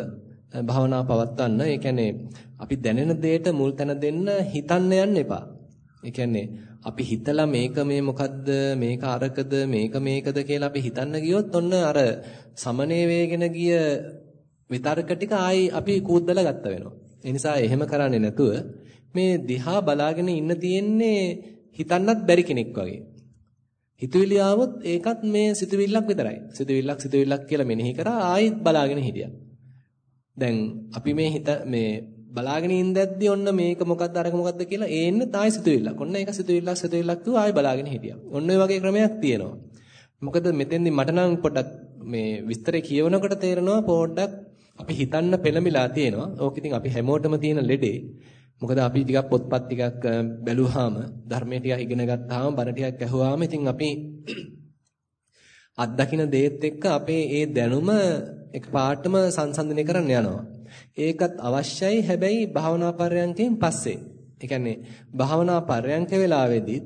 භාවනා පවත්වන්න. ඒ කියන්නේ අපි දැනෙන දෙයට මුල් තැන දෙන්න හිතන්න යන්න එපා. ඒ කියන්නේ අපි හිතලා මේක මේ මොකද්ද මේක අරකද මේක මේකද කියලා අපි හිතන්න ගියොත් ඔන්න අර සමනේ වේගෙන ගිය විතර්ක ටික ආයි අපි කූද්දලා ගත්ත වෙනවා. ඒ නිසා එහෙම කරන්නේ නැතුව මේ දිහා බලාගෙන ඉන්න තියෙන්නේ හිතන්නත් බැරි කෙනෙක් වගේ. හිතවිලි ආවොත් ඒකත් මේ සිතුවිල්ලක් විතරයි. සිතුවිල්ලක් සිතුවිල්ලක් කියලා මෙනෙහි කරා ආයිත් බලාගෙන හිටියා. දැන් අපි මේ හිත මේ බලාගෙන ඉඳද්දී ඔන්න මේක මොකද්ද අරක මොකද්ද කියලා ඒන්න තායි සිතුවිල්ලක්. ඔන්න ඒක සිතුවිල්ලක් සිතුවිල්ලක් කිව්වා ආයි බලාගෙන හිටියා. ඔන්න ඔය වගේ ක්‍රමයක් තියෙනවා. මොකද මෙතෙන්දි මට නම් පොඩ්ඩක් මේ විස්තරේ කියවනකොට තේරෙනවා පොඩ්ඩක් අපි හිතන්න පෙළඹිලා තියෙනවා. ඕක ඉතින් අපි හැමෝටම තියෙන ලෙඩේ. මොකද අපි ටිකක් පොත්පත් ටිකක් බැලුවාම ධර්මයේ ටිකක් ඉගෙන ගත්තාම බණ ටිකක් ඇහුවාම ඉතින් අපි අත්දකින්න දේත් එක්ක අපේ ඒ දැනුම එකපාරටම සංසන්දනය කරන්න යනවා. ඒකත් අවශ්‍යයි හැබැයි භාවනා පර්යන්කෙන් පස්සේ. ඒ කියන්නේ භාවනා පර්යන්ක වෙලාවේදීත්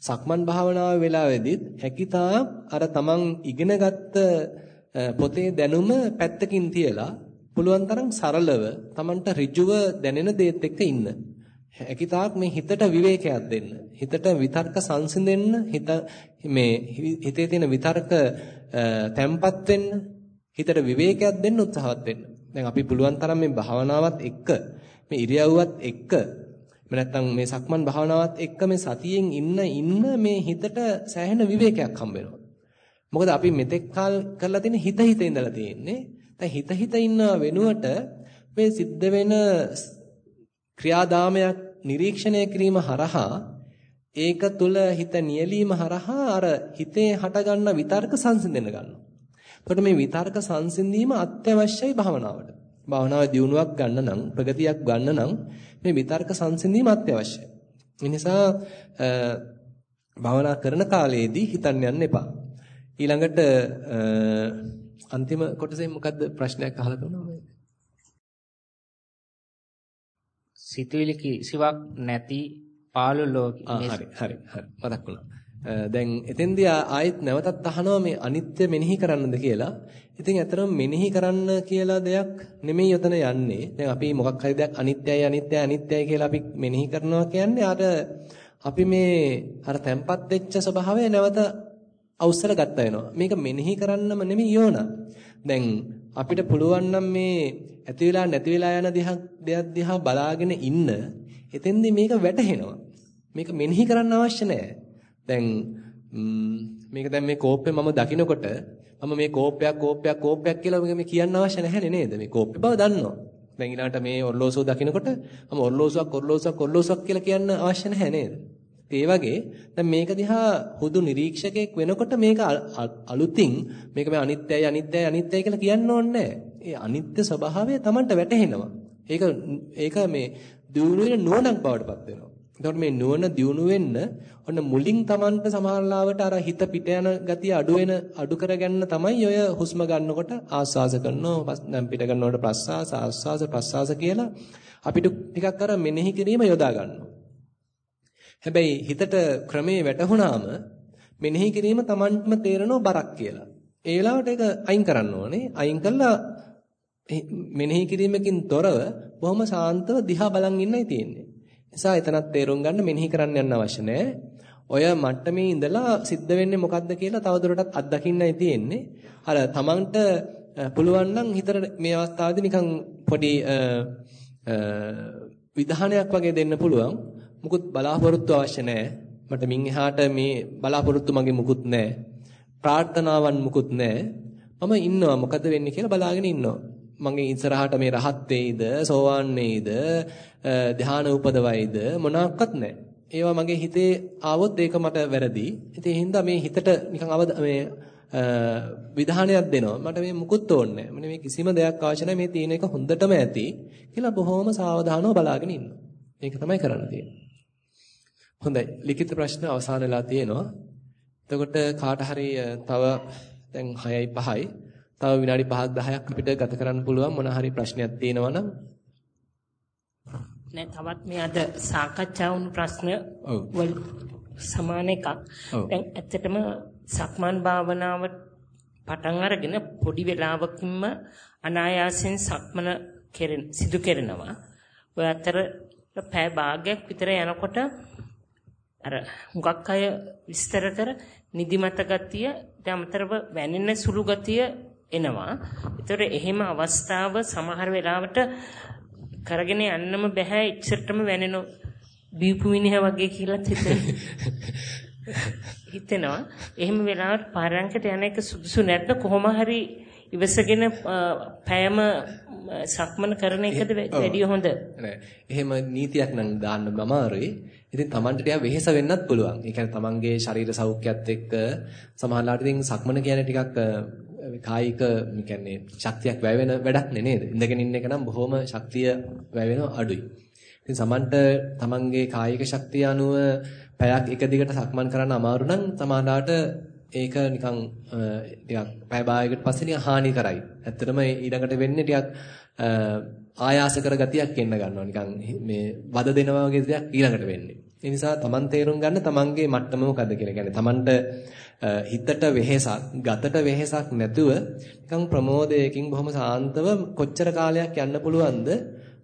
සක්මන් භාවනාවේ වෙලාවේදීත් හැකිතාක් අර තමන් ඉගෙනගත්ත පොතේ දැනුම පැත්තකින් තියලා පුළුවන් තරම් සරලව Tamanට ඍජුව දැනෙන දේත් එක්ක ඉන්න. හැකිතාක් මේ හිතට විවේකයක් දෙන්න. හිතට විතර්ක සංසිඳෙන්න, හිත මේ හිතේ තියෙන විතර්ක තැම්පත් වෙන්න, හිතට විවේකයක් දෙන්න උත්සාහවත් වෙන්න. දැන් අපි පුළුවන් තරම් මේ භාවනාවත් එක්ක මේ ඉරියව්වත් එක්ක එහෙම නැත්නම් මේ සක්මන් භාවනාවත් එක්ක මේ සතියෙන් ඉන්න ඉන්න මේ හිතට සෑහෙන විවේකයක් හම්බ වෙනවා. මොකද අපි මෙතෙක් කල් කරලා තියෙන හිත හිත ඉඳලා තියෙන්නේ දැන් හිත හිත ඉන්න වෙනුවට මේ සිද්ධ වෙන ක්‍රියාදාමයක් නිරීක්ෂණය කිරීම හරහා ඒක තුල හිත නියැලීම හරහා අර හිතේ හටගන්න විතර්ක සංසිඳෙන්න ගන්නවා. එතකොට මේ විතර්ක සංසිඳීම අත්‍යවශ්‍යයි භාවනාවට. භාවනාවේ දියුණුවක් ගන්න නම් ප්‍රගතියක් ගන්න නම් මේ විතර්ක සංසිඳීම අත්‍යවශ්‍යයි. ඒ නිසා භාවනා කරන කාලයේදී හිතන්න යන්න එපා. ඊළඟට අන්තිම කොටසෙන් මොකද්ද ප්‍රශ්නයක් අහලා තියෙනවා සිතුවිලි කිසිවක් නැති පාළු ලෝකෙ හරි හරි හරි මතක් වුණා. දැන් එතෙන්දී ආයෙත් නැවතත් අහනවා මේ අනිත්‍ය මෙනෙහි කරන්නද කියලා. ඉතින් ඇත්තටම මෙනෙහි කරන්න කියලා දෙයක් නෙමෙයි යතන යන්නේ. දැන් අපි මොකක් හරි දෙයක් අනිත්‍යයි අනිත්‍යයි අනිත්‍යයි කියලා අපි මෙනෙහි කරනවා කියන්නේ අර අපි මේ අර තැම්පත් වෙච්ච ස්වභාවය නැවත අවසර ගත්ත වෙනවා. මේක මෙනෙහි කරන්නම නෙමෙයි යෝන. දැන් අපිට පුළුවන් නම් මේ ඇති වෙලා නැති වෙලා යන දෙයක් දිහා බලාගෙන ඉන්න එතෙන්දී මේක වැටහෙනවා. මේක මෙනෙහි කරන්න අවශ්‍ය නැහැ. දැන් මේක දැන් මේ කෝප්පේ මම දකිනකොට මම මේ කෝප්පයක් කෝප්පයක් කෝප්පයක් කියලා මේ කියන්න අවශ්‍ය නැහැ නේද? මේ කෝප්පේ බව දන්නවා. දැන් ඊළඟට මේ ඔර්ලෝසුව දකිනකොට මම ඔර්ලෝසුවක් ඔර්ලෝසුවක් ඔර්ලෝසුවක් කියලා කියන්න අවශ්‍ය නැහැ නේද? ඒ වගේ දැන් මේක දිහා හුදු නිරීක්ෂකයෙක් වෙනකොට මේක අලුතින් මේක මේ අනිත්‍යයි අනිත්‍යයි අනිත්‍යයි කියලා කියන්න ඕනේ ඒ අනිත්‍ය ස්වභාවය Tamanට වැටහෙනවා. ඒක ඒක මේ දියුණු වෙන නුවණක් බවට පත් වෙනවා. එතකොට මේ නුවණ දියුණු වෙන්න ඔන්න මුලින් Tamanට සමහරලාවට අර හිත පිට යන ගතිය අඩු වෙන අඩු කරගන්න තමයි ඔය හුස්ම ගන්නකොට ආස්වාස කරනවා දැන් පිට ගන්නකොට ප්‍රස්වාස ආස්වාස ප්‍රස්වාස කියලා අපිට ටිකක් අර මෙනෙහි කිරීම යොදා ගන්නවා. හැබැයි හිතට ක්‍රමේ වැටහුණාම මෙනෙහි කිරීම Tamanටම තේරෙනව බරක් කියලා. ඒ වෙලාවට ඒක අයින් කරන්න ඕනේ. අයින් කළා මෙනෙහි කිරීමකින් තොරව බොහොම සාන්තව දිහා බලන් ඉන්නයි තියෙන්නේ. නිසා එතනත් තේරුම් ගන්න මෙනෙහි කරන්න යන්න අවශ්‍ය නැහැ. ඔය මට්ටමේ ඉඳලා සිද්ධ වෙන්නේ මොකද්ද කියලා තවදුරටත් අත්දකින්නයි තියෙන්නේ. අර තමන්ට පුළුවන් නම් හිතට මේ අවස්ථාවේදී නිකන් පොඩි විධානයක් වගේ දෙන්න පුළුවන්. මුකුත් බලාපොරොත්තු අවශ්‍ය නැහැ. මට මින් එහාට මේ බලාපොරොත්තු මගේ මුකුත් නැහැ. ප්‍රාර්ථනාවන් මුකුත් නැහැ. මම ඉන්නවා මොකද වෙන්නේ කියලා බලාගෙන ඉන්නවා. මගේ ඉස්සරහට මේ රහත් වෙයිද, සෝවාන් වෙයිද, ධ්‍යාන උපදවයිද මොනක්වත් නැහැ. ඒවා මගේ හිතේ ආවොත් ඒක මට වැරදි. ඉතින් ඒ හින්දා මේ හිතට නිකන් අවද මේ විධානයක් දෙනවා. මට මේ මුකුත් ඕනේ නැහැ. මේ කිසිම දෙයක් අවශ්‍ය නැහැ. මේ තියෙන එක හොඳටම ඇති කියලා බොහොම සාවධානව බලාගෙන ඉන්නවා. ඒක තමයි කරන්න තියෙන්නේ. හොඳයි. ලිඛිත ප්‍රශ්න අවසන් වෙලා තියෙනවා. එතකොට කාට හරි තව දැන් 6යි 5යි තව විනාඩි 5ක් 10ක් අපිට ගත කරන්න පුළුවන් මොන හරි ප්‍රශ්නයක් තියෙනවා නම් නෑ තවත් මේ අද සාකච්ඡා වුණු ප්‍රශ්න වල සමාන එකක්. දැන් ඇත්තටම සක්මන් භාවනාව පටන් අරගෙන පොඩි වෙලාවකින්ම අනායාසයෙන් සක්මන කෙරෙන සිදු කරනවා. ඔය අතර පැය භාගයක් විතර යනකොට අර හුඟක් අය විස්තර කර නිදිමත ගතිය අමතරව වැනෙන සුළු ගතිය එනවා. ඒතර එහෙම අවස්ථාව සමහර වෙලාවට කරගෙන යන්නම බෑ ඉච්චරටම වැනෙන බීපු මිනිහා වගේ කියලා හිතෙනවා. එහෙම වෙලාවට පාරංකයට යන එක සුදුසු නැද්ද කොහොම හරි ඉවසගෙන පෑම සක්මන කරන එකද වැඩිය හොඳ? නෑ. එහෙම නීතියක් නම් දාන්න අමාරුයි. ඉතින් Tamanට ටිකක් වෙහෙස වෙන්නත් පුළුවන්. ඒ කියන්නේ Tamanගේ ශරීර සෞඛ්‍යයත් එක්ක සමහරවිට ඉතින් සක්මන කියන්නේ ටිකක් කායික කියන්නේ ශක්තියක් වැය වෙන වැඩක් නේ නේද? ඉඳගෙන ඉන්න එක නම් බොහොම ශක්තිය වැය වෙන අඩුයි. ඉතින් සමන්ට තමන්ගේ කායික ශක්තිය අනුව පැයක් එක දිගට සක්මන් කරන්න අමාරු නම් සමහරවිට ඒක නිකන් ටිකක් පැය භාගයකට පස්සේ නිකන් හානි කරයි. ඇත්තටම ඊළඟට වෙන්නේ ටිකක් ආයාස කර ගතියක් එන්න ගන්නවා. නිකන් මේ වද දෙනවා වගේ දෙයක් ඊළඟට වෙන්නේ. ඒ නිසා තමන් තේරුම් ගන්න තමන්ගේ මට්ටම මොකද්ද කියලා. කියන්නේ තමන්ට හිතට වෙහෙසක්, ගතට වෙහෙසක් නැතුව නිකන් ප්‍රමෝදයකින් බොහොම සාන්තව කොච්චර කාලයක් යන්න පුළුවන්ද?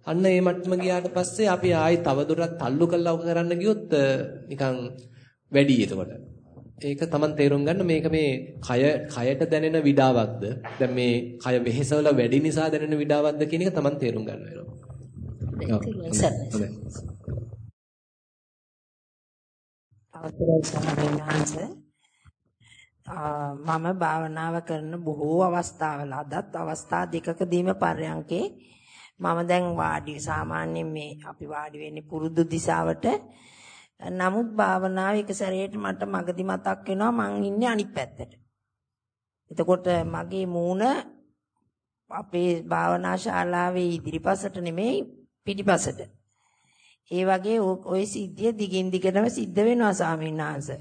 අන්න ඒ මට්ටම ගියාට පස්සේ අපි ආයි තවදුරටත් තල්ලු ඔක කරන්න ගියොත් නිකන් වැඩි එතකොට. ඒක Taman තේරුම් ගන්න මේක මේ කය කයට දැනෙන විඩාවක්ද? දැන් මේ කය වෙහෙසවල වැඩි නිසා දැනෙන විඩාවක්ද කියන එක Taman තේරුම් ගන්න වෙනවා. අවසරයි ස්වාමීන් වහන්සේ මම භාවනාව කරන බොහෝ අවස්ථාවල අදත් අවස්ථා දෙකකදීම පර්යන්කේ මම දැන් වාඩි සාමාන්‍යයෙන් මේ අපි වාඩි වෙන්නේ පුරුදු දිශාවට නමුත් භාවනාව එක සැරේට මට මගදි මතක් වෙනවා මං ඉන්නේ අනිත් පැත්තට. එතකොට මගේ මූණ අපේ භාවනා ශාලාවේ ඉදිරිපසට නෙමෙයි පිටිපසට. ඒ වගේ ওই සිද්ධිය දිගින් දිගටම සිද්ධ වෙනවා ස්වාමීන් වහන්සේ.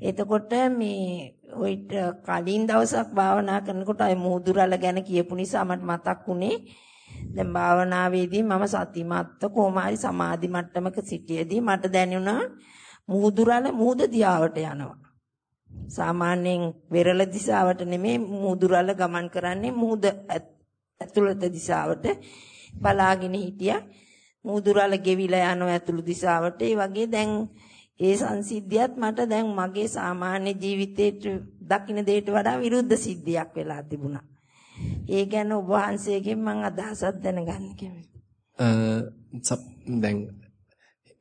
එතකොට මේ ඔය කලින් දවසක් භාවනා කරනකොට අය මුහුදුරල ගැන කියපු නිසා මට මතක් වුණේ දැන් භාවනාවේදී මම සතිමත්ත කොහොම හරි සමාධි මට්ටමක සිටියේදී මට දැනුණා මුහුදුරල මුහුද දිහාවට යනවා. සාමාන්‍යයෙන් වෙරළ දිශාවට නෙමෙයි මුහුදුරල ගමන් කරන්නේ මුහුද ඇතුළත දිශාවට බලාගෙන හිටියා. මුහුදුරල ගෙවිලා යනවා ඇතුළු දිශාවට. ඒ වගේ දැන් ඒ සංසිද්ධියත් මට දැන් මගේ සාමාන්‍ය ජීවිතේට දකින්න දෙයට වඩා විරුද්ධ සිද්ධියක් වෙලා තිබුණා. ඒ ගැන ඔබ වහන්සේගෙන් මම අදහසක් දැනගන්න කැමතියි. දැන්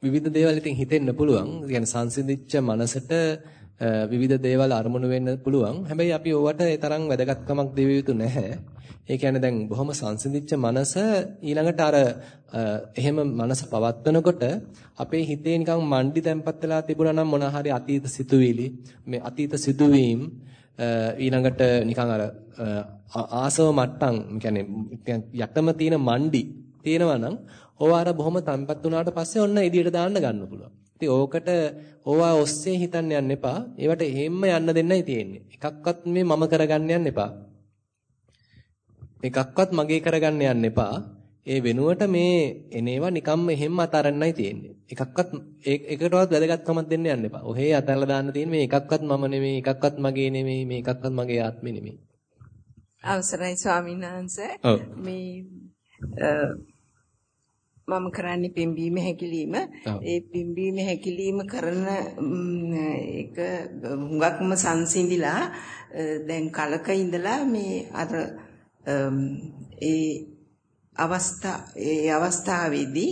විවිධ දේවල් ඉතින් හිතෙන්න පුළුවන්. يعني සංසිඳිච්ච මනසට විවිධ දේවල් අරමුණු වෙන්න පුළුවන්. හැබැයි අපි ඕවට ඒ තරම් වැදගත්කමක් දෙවිය යුතු නැහැ. ඒ කියන්නේ දැන් බොහොම සංසිඳිච්ච මනස ඊළඟට අර එහෙම මනස පවත්වනකොට අපේ හිතේ නිකන් මණ්ඩි තැම්පත් වෙලා තිබුණා නම් මොන හරි අතීත සිතුවිලි මේ අතීත සිදුවීම් ඊළඟට නිකන් අර ආසව මට්ටම් කියන්නේ යටම තියෙන මණ්ඩි තියෙනවා නම් ඕවා අර බොහොම තැම්පත් වුණාට පස්සේ ඔන්න එළියට දාන්න ගන්න පුළුවන්. ඉතින් ඕකට ඕවා ඔස්සේ හිතන්න යන්න එපා. ඒවට එහෙම්ම යන්න දෙන්නයි තියෙන්නේ. එකක්වත් මේ මම කරගන්න යන්න එපා. එකක්වත් මගේ කරගන්න යන්න එපා. ඒ වෙනුවට මේ එනේවා නිකම්ම එහෙම්ම අතාරන්නයි තියෙන්නේ. එකක්වත් එකටවත් වැදගත්කමක් දෙන්න යන්න එපා. ඔහේ අතල්ලා දාන්න තියෙන මේ එකක්වත් මම නෙමෙයි, එකක්වත් මගේ නෙමෙයි, මේ එකක්වත් මගේ ආත්මෙ නෙමෙයි. අවසරයි ස්වාමීන් වහන්සේ. මේ මම කරන්නේ පිම්බීම හැකිලිම ඒ පිම්බීම හැකිලිම කරන එක හුඟක්ම සංසිඳිලා දැන් කලක ඉඳලා මේ අර ඒ අවස්ථා ඒ අවස්ථාවේදී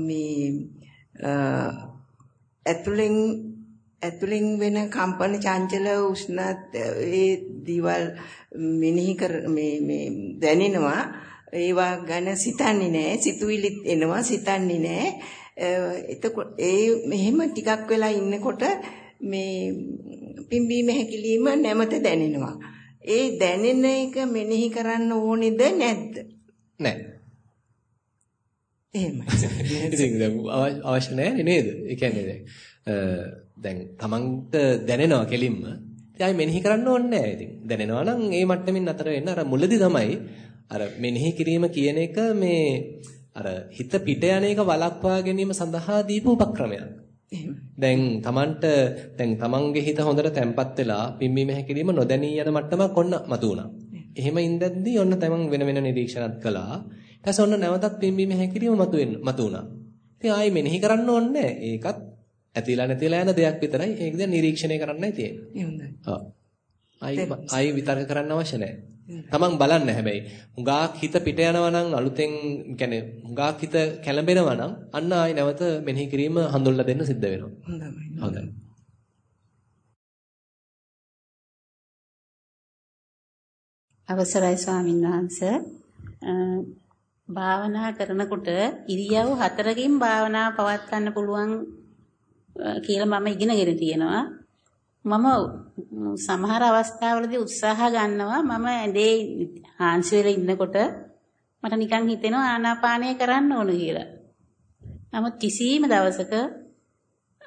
මේ ඇතුලෙන් ඇතුලෙන් වෙන කම්පන චංචල උෂ්ණ ඒ දිවල් මෙනෙහි කර මේ මේ දැනෙනවා. ඒවා ගැන සිතන්නේ නැහැ සිතුවිලිත් එනවා සිතන්නේ නැහැ uh, එතකොට ඒ මෙහෙම ටිකක් වෙලා ඉන්නකොට මේ පිම්බීම හැකිලිම නැමත දැනෙනවා. ඒ දැනෙන එක මෙනෙහි කරන්න ඕනේද නැද්ද නැහැ එහෙමයි. ඉතින් අවශ්‍ය නැහැ නේද? ඒ කියන්නේ දැන් දැන් තමන්ට දැනෙනවා කෙලින්ම. ඉතින් ආයි මෙනෙහි කරන්න ඕනේ නැහැ ඉතින්. දැනෙනවා නම් ඒ මට්ටමින් අතර වෙන්න අර මුලදී තමයි අර මෙනෙහි කිරීම කියන එක මේ අර හිත පිට යන එක වළක්වා ගැනීම සඳහා දීපු උපක්‍රමයක්. දැන් තමන්ට දැන් තමන්ගේ හිත හොඳට තැම්පත් වෙලා පිම්බීම හැකිරීම නොදැනී යන මට්ටමක් ඔන්න මතුවුණා. එහෙම ඉඳද්දී ඔන්න තමන් වෙන වෙන නිරීක්ෂණත් කළා. ඊට පස්සේ ඔන්න නැවතත් පිම්බීම හැකිරීම මතුවෙන්න මතුවුණා. ඉතින් ආයි මෙනෙහි කරන්න ඕනේ ඒකත් ඇතිලා නැතිලා යන දෙයක් විතරයි. ඒක දැන් නිරීක්ෂණය කරන්නයි තියෙන්නේ. හොඳයි. ආයි විතර්ක කරන්න අවශ්‍ය නැහැ. තමන් බලන්න හැබැයි. හුඟක් හිත පිට යනවා නම් අලුතෙන් කියන්නේ හුඟක් හිත කැළඹෙනවා නම් අන්න ආයි නැවත මෙනෙහි කිරීම හඳුල්ලා දෙන්න සිද්ධ වෙනවා. හොඳයි. හොඳයි. අවසරයි ස්වාමීන් වහන්ස භාවනා කරනකොට ඉරියව් හතරකින් භාවනා පවත්වන්න පුළුවන් කියලා මම ඉගෙනගෙන තියෙනවා මම සමහර අවස්ථාවලදී උත්සාහ ගන්නවා මම ඇඳේ හාන්සි වෙලා ඉන්නකොට මට නිකන් හිතෙනවා ආනාපානය කරන්න ඕන කියලා. නමුත් කිසිම දවසක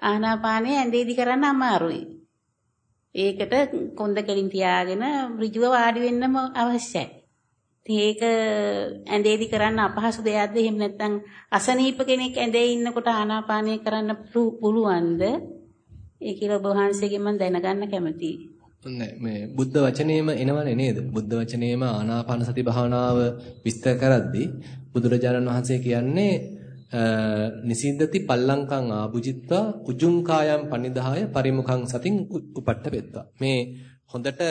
ආනාපානය ඇඳේදී කරන්න අමාරුයි. ඒකට කොන්ද කෙලින් තියාගෙන ඍජුව වාඩි වෙන්නම අවශ්‍යයි. ඒක ඇඳේදී කරන්න අපහසු දෙයක්ද එහෙම නැත්නම් අසනීප කෙනෙක් ඇඳේ ඉන්නකොට ආනාපානය කරන්න පුළුවන්ද? ඒ කියලා ඔබ වහන්සේගෙන් මම දැනගන්න කැමතියි. නෑ මේ බුද්ධ වචනේම එනවනේ නේද? බුද්ධ වචනේම ආනාපාන සති භාවනාව විස්තර කරද්දී බුදුරජාණන් වහන්සේ කියන්නේ නිසින්දති පල්ලංකං ආභුජිත්වා උජුං කායම් පනිදාය පරිමුඛං සතින් උපට්ඨ පෙත්තා. මේ හොඳට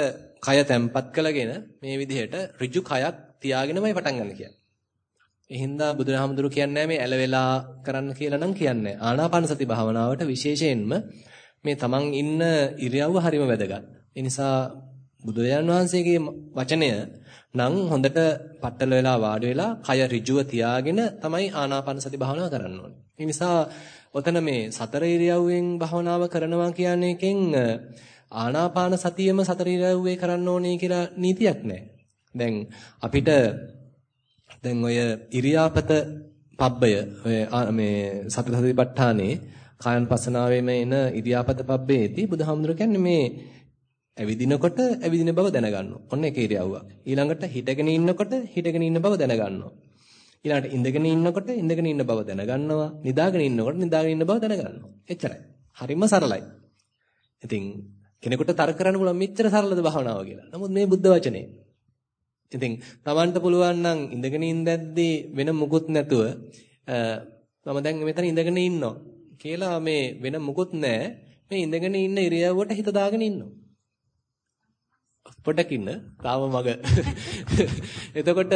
කය තැම්පත් කළගෙන මේ විදිහට ඍජු කයක් තියාගෙනමයි පටන් ගන්න කියන්නේ. ඒ හින්දා බුදුරහමඳුරු කියන්නේ මේ ඇලවෙලා කරන්න කියලා නම් කියන්නේ. ආනාපාන සති භාවනාවට විශේෂයෙන්ම මේ තමන් ඉන්න ඉරියව්ව හරිම වැදගත්. ඒ නිසා බුදුරජාණන් වහන්සේගේ වචනය නම් හොඳට පట్టල වෙලා වාඩි වෙලා කය ඍජුව තියාගෙන තමයි ආනාපාන සති භාවනාව කරන්න ඕනේ. ඒ නිසා ඔතන මේ සතර ඉරියව්වෙන් භාවනාව කරනවා කියන එකෙන් ආනාපාන සතියෙම සතර ඉරියව්වේ කරන්න ඕනේ කියලා නීතියක් නැහැ. දැන් අපිට දැන් ඔය ඉරියාපත පබ්බය ඔය මේ සතර සතිපට්ඨානේ කායන් පසනාවේම එන ඉරියාපත පබ්බේදී බුදුහාමුදුර කියන්නේ මේ ඇවිදිනකොට ඇවිදින බව දැනගන්නවා. ඔන්න ඒක ඉරියව්වක්. ඊළඟට හිටගෙන ඉන්නකොට හිටගෙන ඉන්න බව දැනගන්නවා. ඊළඟට ඉඳගෙන ඉන්නකොට ඉඳගෙන ඉන්න බව දැනගන්නවා. නිදාගෙන ඉන්නකොට නිදාගෙන ඉන්න බව දැනගන්නවා. එච්චරයි. හරිම සරලයි. ඉතින් කෙනෙකුට තර්ක කරන්න පුළුවන් මෙච්චර සරලද භාවනාව කියලා. නමුත් මේ බුද්ධ වචනේ. ඉතින් Tamanට පුළුවන් නම් ඉඳගෙන ඉඳද්දී වෙන මුකුත් නැතුව මම දැන් මෙතන ඉඳගෙන ඉන්නවා කියලා මේ වෙන මුකුත් නැහැ. මේ ඉඳගෙන ඉන්න ඉරියව්වට හිත දාගෙන ඉන්නවා. පොඩක් ඉන්න. තාම මග. එතකොට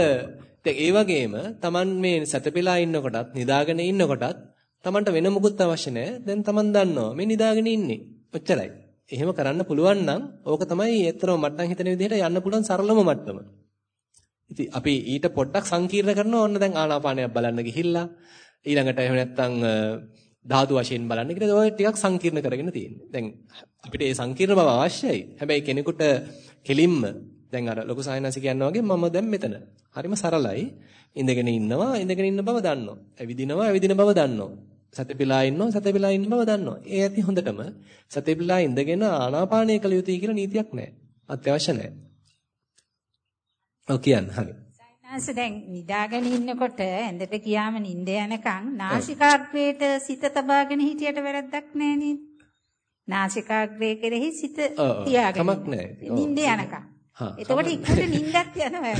දැන් ඒ වගේම Taman මේ සැතපෙලා ඉන්නකොටත් නිදාගෙන ඉන්නකොටත් Tamanට වෙන මුකුත් අවශ්‍ය නැහැ. දැන් Taman දන්නවා මේ නිදාගෙන ඉන්නේ. ඔච්චරයි. එහෙම කරන්න පුළුවන් නම් ඕක තමයි ඇත්තටම මට්ටම් හිතන විදිහට යන්න පුළුවන් සරලම මට්ටම. ඉතින් අපි ඊට පොඩ්ඩක් සංකීර්ණ කරනවා ඕන්න දැන් ආනාපානයක් බලන්න ගිහිල්ලා ඊළඟට එහෙම නැත්නම් ධාතු වශයෙන් බලන්න කියලා ඔය ටිකක් සංකීර්ණ කරගෙන තියෙන්නේ. දැන් අපිට ඒ සංකීර්ණ බව අවශ්‍යයි. හැබැයි කෙනෙකුට කෙලින්ම දැන් අර ලොකු සායනසි කියනවා වගේ මම දැන් මෙතන. හරිම සරලයි. ඉඳගෙන ඉන්නවා ඉඳගෙන ඉන්න බව දන්නවා. ඇවිදිනවා ඇවිදින බව දන්නවා. සතපිලා ඉන්නවා සතපිලා ඉන්න බව දන්නවා. ඒ ඇති හොඳටම සතපිලා ඉඳගෙන ආනාපානය කළ යුතුයි කියලා නීතියක් නැහැ. අත්‍යවශ්‍ය නැහැ. ඔව් කියන්න හරි. සයින්ස් දැන් නිදාගෙන ඉන්නකොට ඇඳට ගියාම නිින්ද යනකම් නාසිකාග්‍රේට සිත තබාගෙන හිටියට වැරද්දක් නැහැ නේද? නාසිකාග්‍රේ කෙරෙහි සිත තියාගෙන. කමක් නැහැ. නිින්ද යනකම්. එතකොට ඉක්මනට නිින්දක් යනවා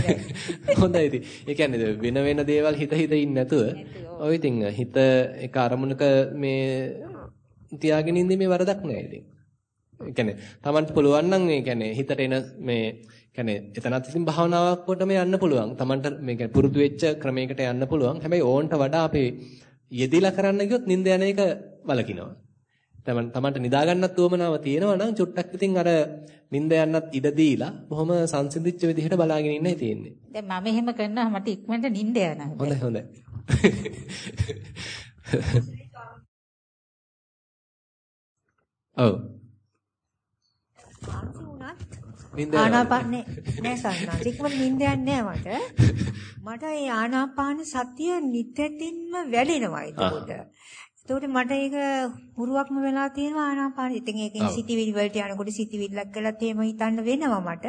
හොඳයි ඉතින්. ඒ කියන්නේ වෙන වෙන දේවල් හිත හිත ඉන්නේ නැතුව ඔය ඉතින් හිත එක අරමුණක මේ තියාගෙන ඉඳීමේ වරදක් නෑ ඉතින්. ඒ කියන්නේ Tamanට පුළුවන් නම් ඒ කියන්නේ හිතට එන මේ කියන්නේ එතනත් ඉතින් භාවනාවක් කොටම යන්න පුළුවන්. Tamanට මේ කියන්නේ පුරුදු වෙච්ච ක්‍රමයකට යන්න පුළුවන්. හැබැයි ඕන්ට වඩා අපේ යෙදිලා කරන්න ගියොත් නිින්ද යන එක වලකිනවා. තමන් තමන්ට නිදා ගන්නත් උවමනාව තියෙනවා නම් චුට්ටක් ඉතින් අර නිින්ද යන්නත් ඉඩ දීලා බොහොම සංසිඳිච්ච විදිහට බලාගෙන ඉන්නයි තියෙන්නේ. දැන් මම එහෙම කරනවා මට ඉක්මනට නිින්ද යනවා. හොඳයි හොඳයි. ඔව්. නින්ද ආනාපානේ නෑ සන්නාස ඉක්මනට නින්ද යන්නේ නෑ මට මට ඒ ආනාපාන සතිය නිතැතින්ම වැඩෙනවා එතකොට එතකොට මට ඒක හුරුවක්ම වෙලා තියෙනවා ආනාපාන. ඉතින් ඒකෙන් සිටිවිලි වලට යනකොට සිටිවිල්ලක් කළත් එහෙම හිතන්න වෙනවා මට.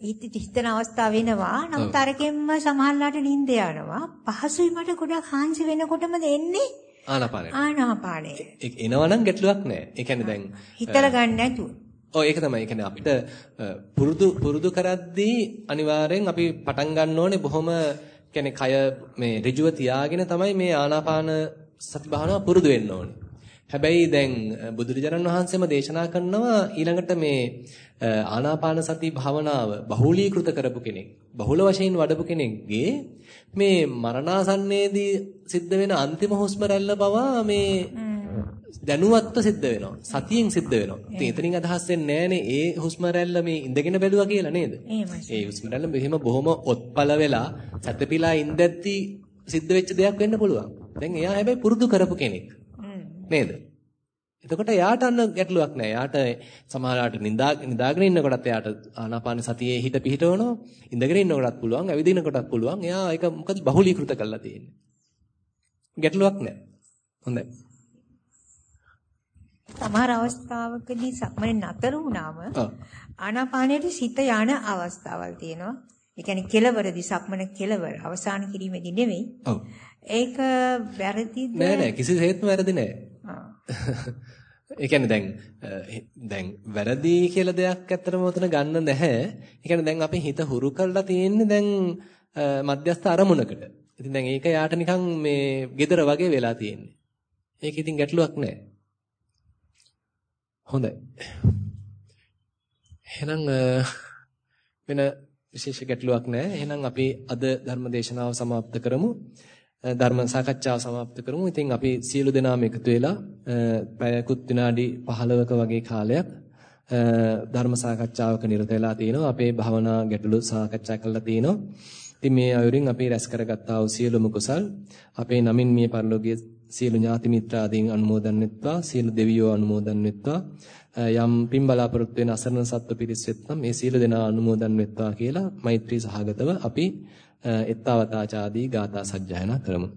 හිත හිතන අවස්ථාව වෙනවා. නමුත් අරකින්ම සමහරලාට නිින්ද යනවා. පහසුයි මට ගොඩක් හාන්සි වෙනකොටම එන්නේ ආනාපානේ. ආනාපානේ. එනවනම් ගැටලුවක් නැහැ. ඒ කියන්නේ දැන් හිතලා ගන්න නැතුව. ඔව් ඒක තමයි. ඒ කියන්නේ අපිට පුරුදු පුරුදු කරද්දී අනිවාර්යෙන් අපි පටන් ගන්න ඕනේ බොහොම කියන්නේ කය මේ ඍජුව තියාගෙන තමයි මේ ආනාපාන සති භාවනාව පුරුදු වෙන්න ඕනේ. හැබැයි දැන් බුදුරජාණන් වහන්සේම දේශනා කරනවා ඊළඟට මේ ආනාපාන සති භාවනාව බහුලීකృత කරපු කෙනෙක් බහුල වශයෙන් වඩපු කෙනෙක්ගේ මේ මරණාසන්නයේදී සිද්ධ වෙන අන්තිම හුස්ම රැල්ල පවා මේ දැනුවත්ව සිද්ධ වෙනවා සතියෙන් සිද්ධ වෙනවා ඉතින් එතනින් අදහස් වෙන්නේ ඒ හුස්ම මේ ඉඳගෙන බැලුවා කියලා නේද ඒ හුස්ම රැල්ල මෙහෙම බොහොම ඔත්පල වෙලා සැතපීලා ඉඳද්දී සිද්ධ වෙච්ච දෙයක් වෙන්න පුළුවන් දැන් එයා හැබැයි පුරුදු කරපු කෙනෙක්. නේද? එතකොට එයාට අන්න ගැටලුවක් නැහැ. එයාට සමහරවිට නිදා නිදාගෙන ඉන්නකොටත් එයාට ආනාපාන සතියේ හිත පිහිටවනවා. ඉඳගෙන ඉන්නකොටත් පුළුවන්, ඇවිදිනකොටත් පුළුවන්. එයා ඒක මොකද බහුලීකృత කරලා තියෙන්නේ. ගැටලුවක් නැහැ. හොඳයි. සමහර අවස්ථාවකදී සක්මනේ නතර වුණාම ආනාපානයේ සිත යන අවස්ථාවල් තියෙනවා. ඒ කියන්නේ කෙලවරදී සක්මන කෙලවර අවසාන කිරීමේදී නෙවෙයි. ඔව්. ඒක වැරදිද? නෑ නෑ කිසිසේත්ම වැරදි නෑ. ඒ කියන්නේ දැන් දැන් වැරදි කියලා දෙයක් ඇත්තටම උතන ගන්න නැහැ. ඒ කියන්නේ දැන් අපි හිත හුරු කරලා තියෙන්නේ දැන් මධ්‍යස්ථ අරමුණකට. ඉතින් දැන් ඒක යාට නිකන් මේ gedara වගේ වෙලා තියෙන්නේ. ඒක ඉතින් ගැටලුවක් නෑ. හොඳයි. එහෙනම් වෙන විශේෂ ගැටලුවක් නැහැ. එහෙනම් අපි අද ධර්ම දේශනාව સમાપ્ત කරමු. ධර්ම සාකච්ඡාව સમાપ્ત කරමු. ඉතින් අපි සියලු දෙනාම එකතු වෙලා පැයකුත් විනාඩි 15ක වගේ කාලයක් ධර්ම සාකච්ඡාවක නිරත වෙලා තිනවා. අපේ භවනා ගැටලු සාකච්ඡා කරලා තිනවා. ඉතින් මේ අයුරින් අපි රැස් කරගත්තා වූ සියලුම කුසල් අපේ නමින් මේ පරිලෝකීය සියලු ඥාති මිත්‍රාදීන් අනුමෝදන් වෙත්වා. සියලු දෙවියෝ අනුමෝදන් වෙත්වා. යම් පින් බලාපොරොත්තු වෙන අසරණ සත්ව පිරිස් වෙත්නම් මේ සියලු දෙනා අනුමෝදන් වෙත්වා කියලා මෛත්‍රී සහගතව අපි එත්තාවතාචාදී ගාථා සජ්ජායනා කරමු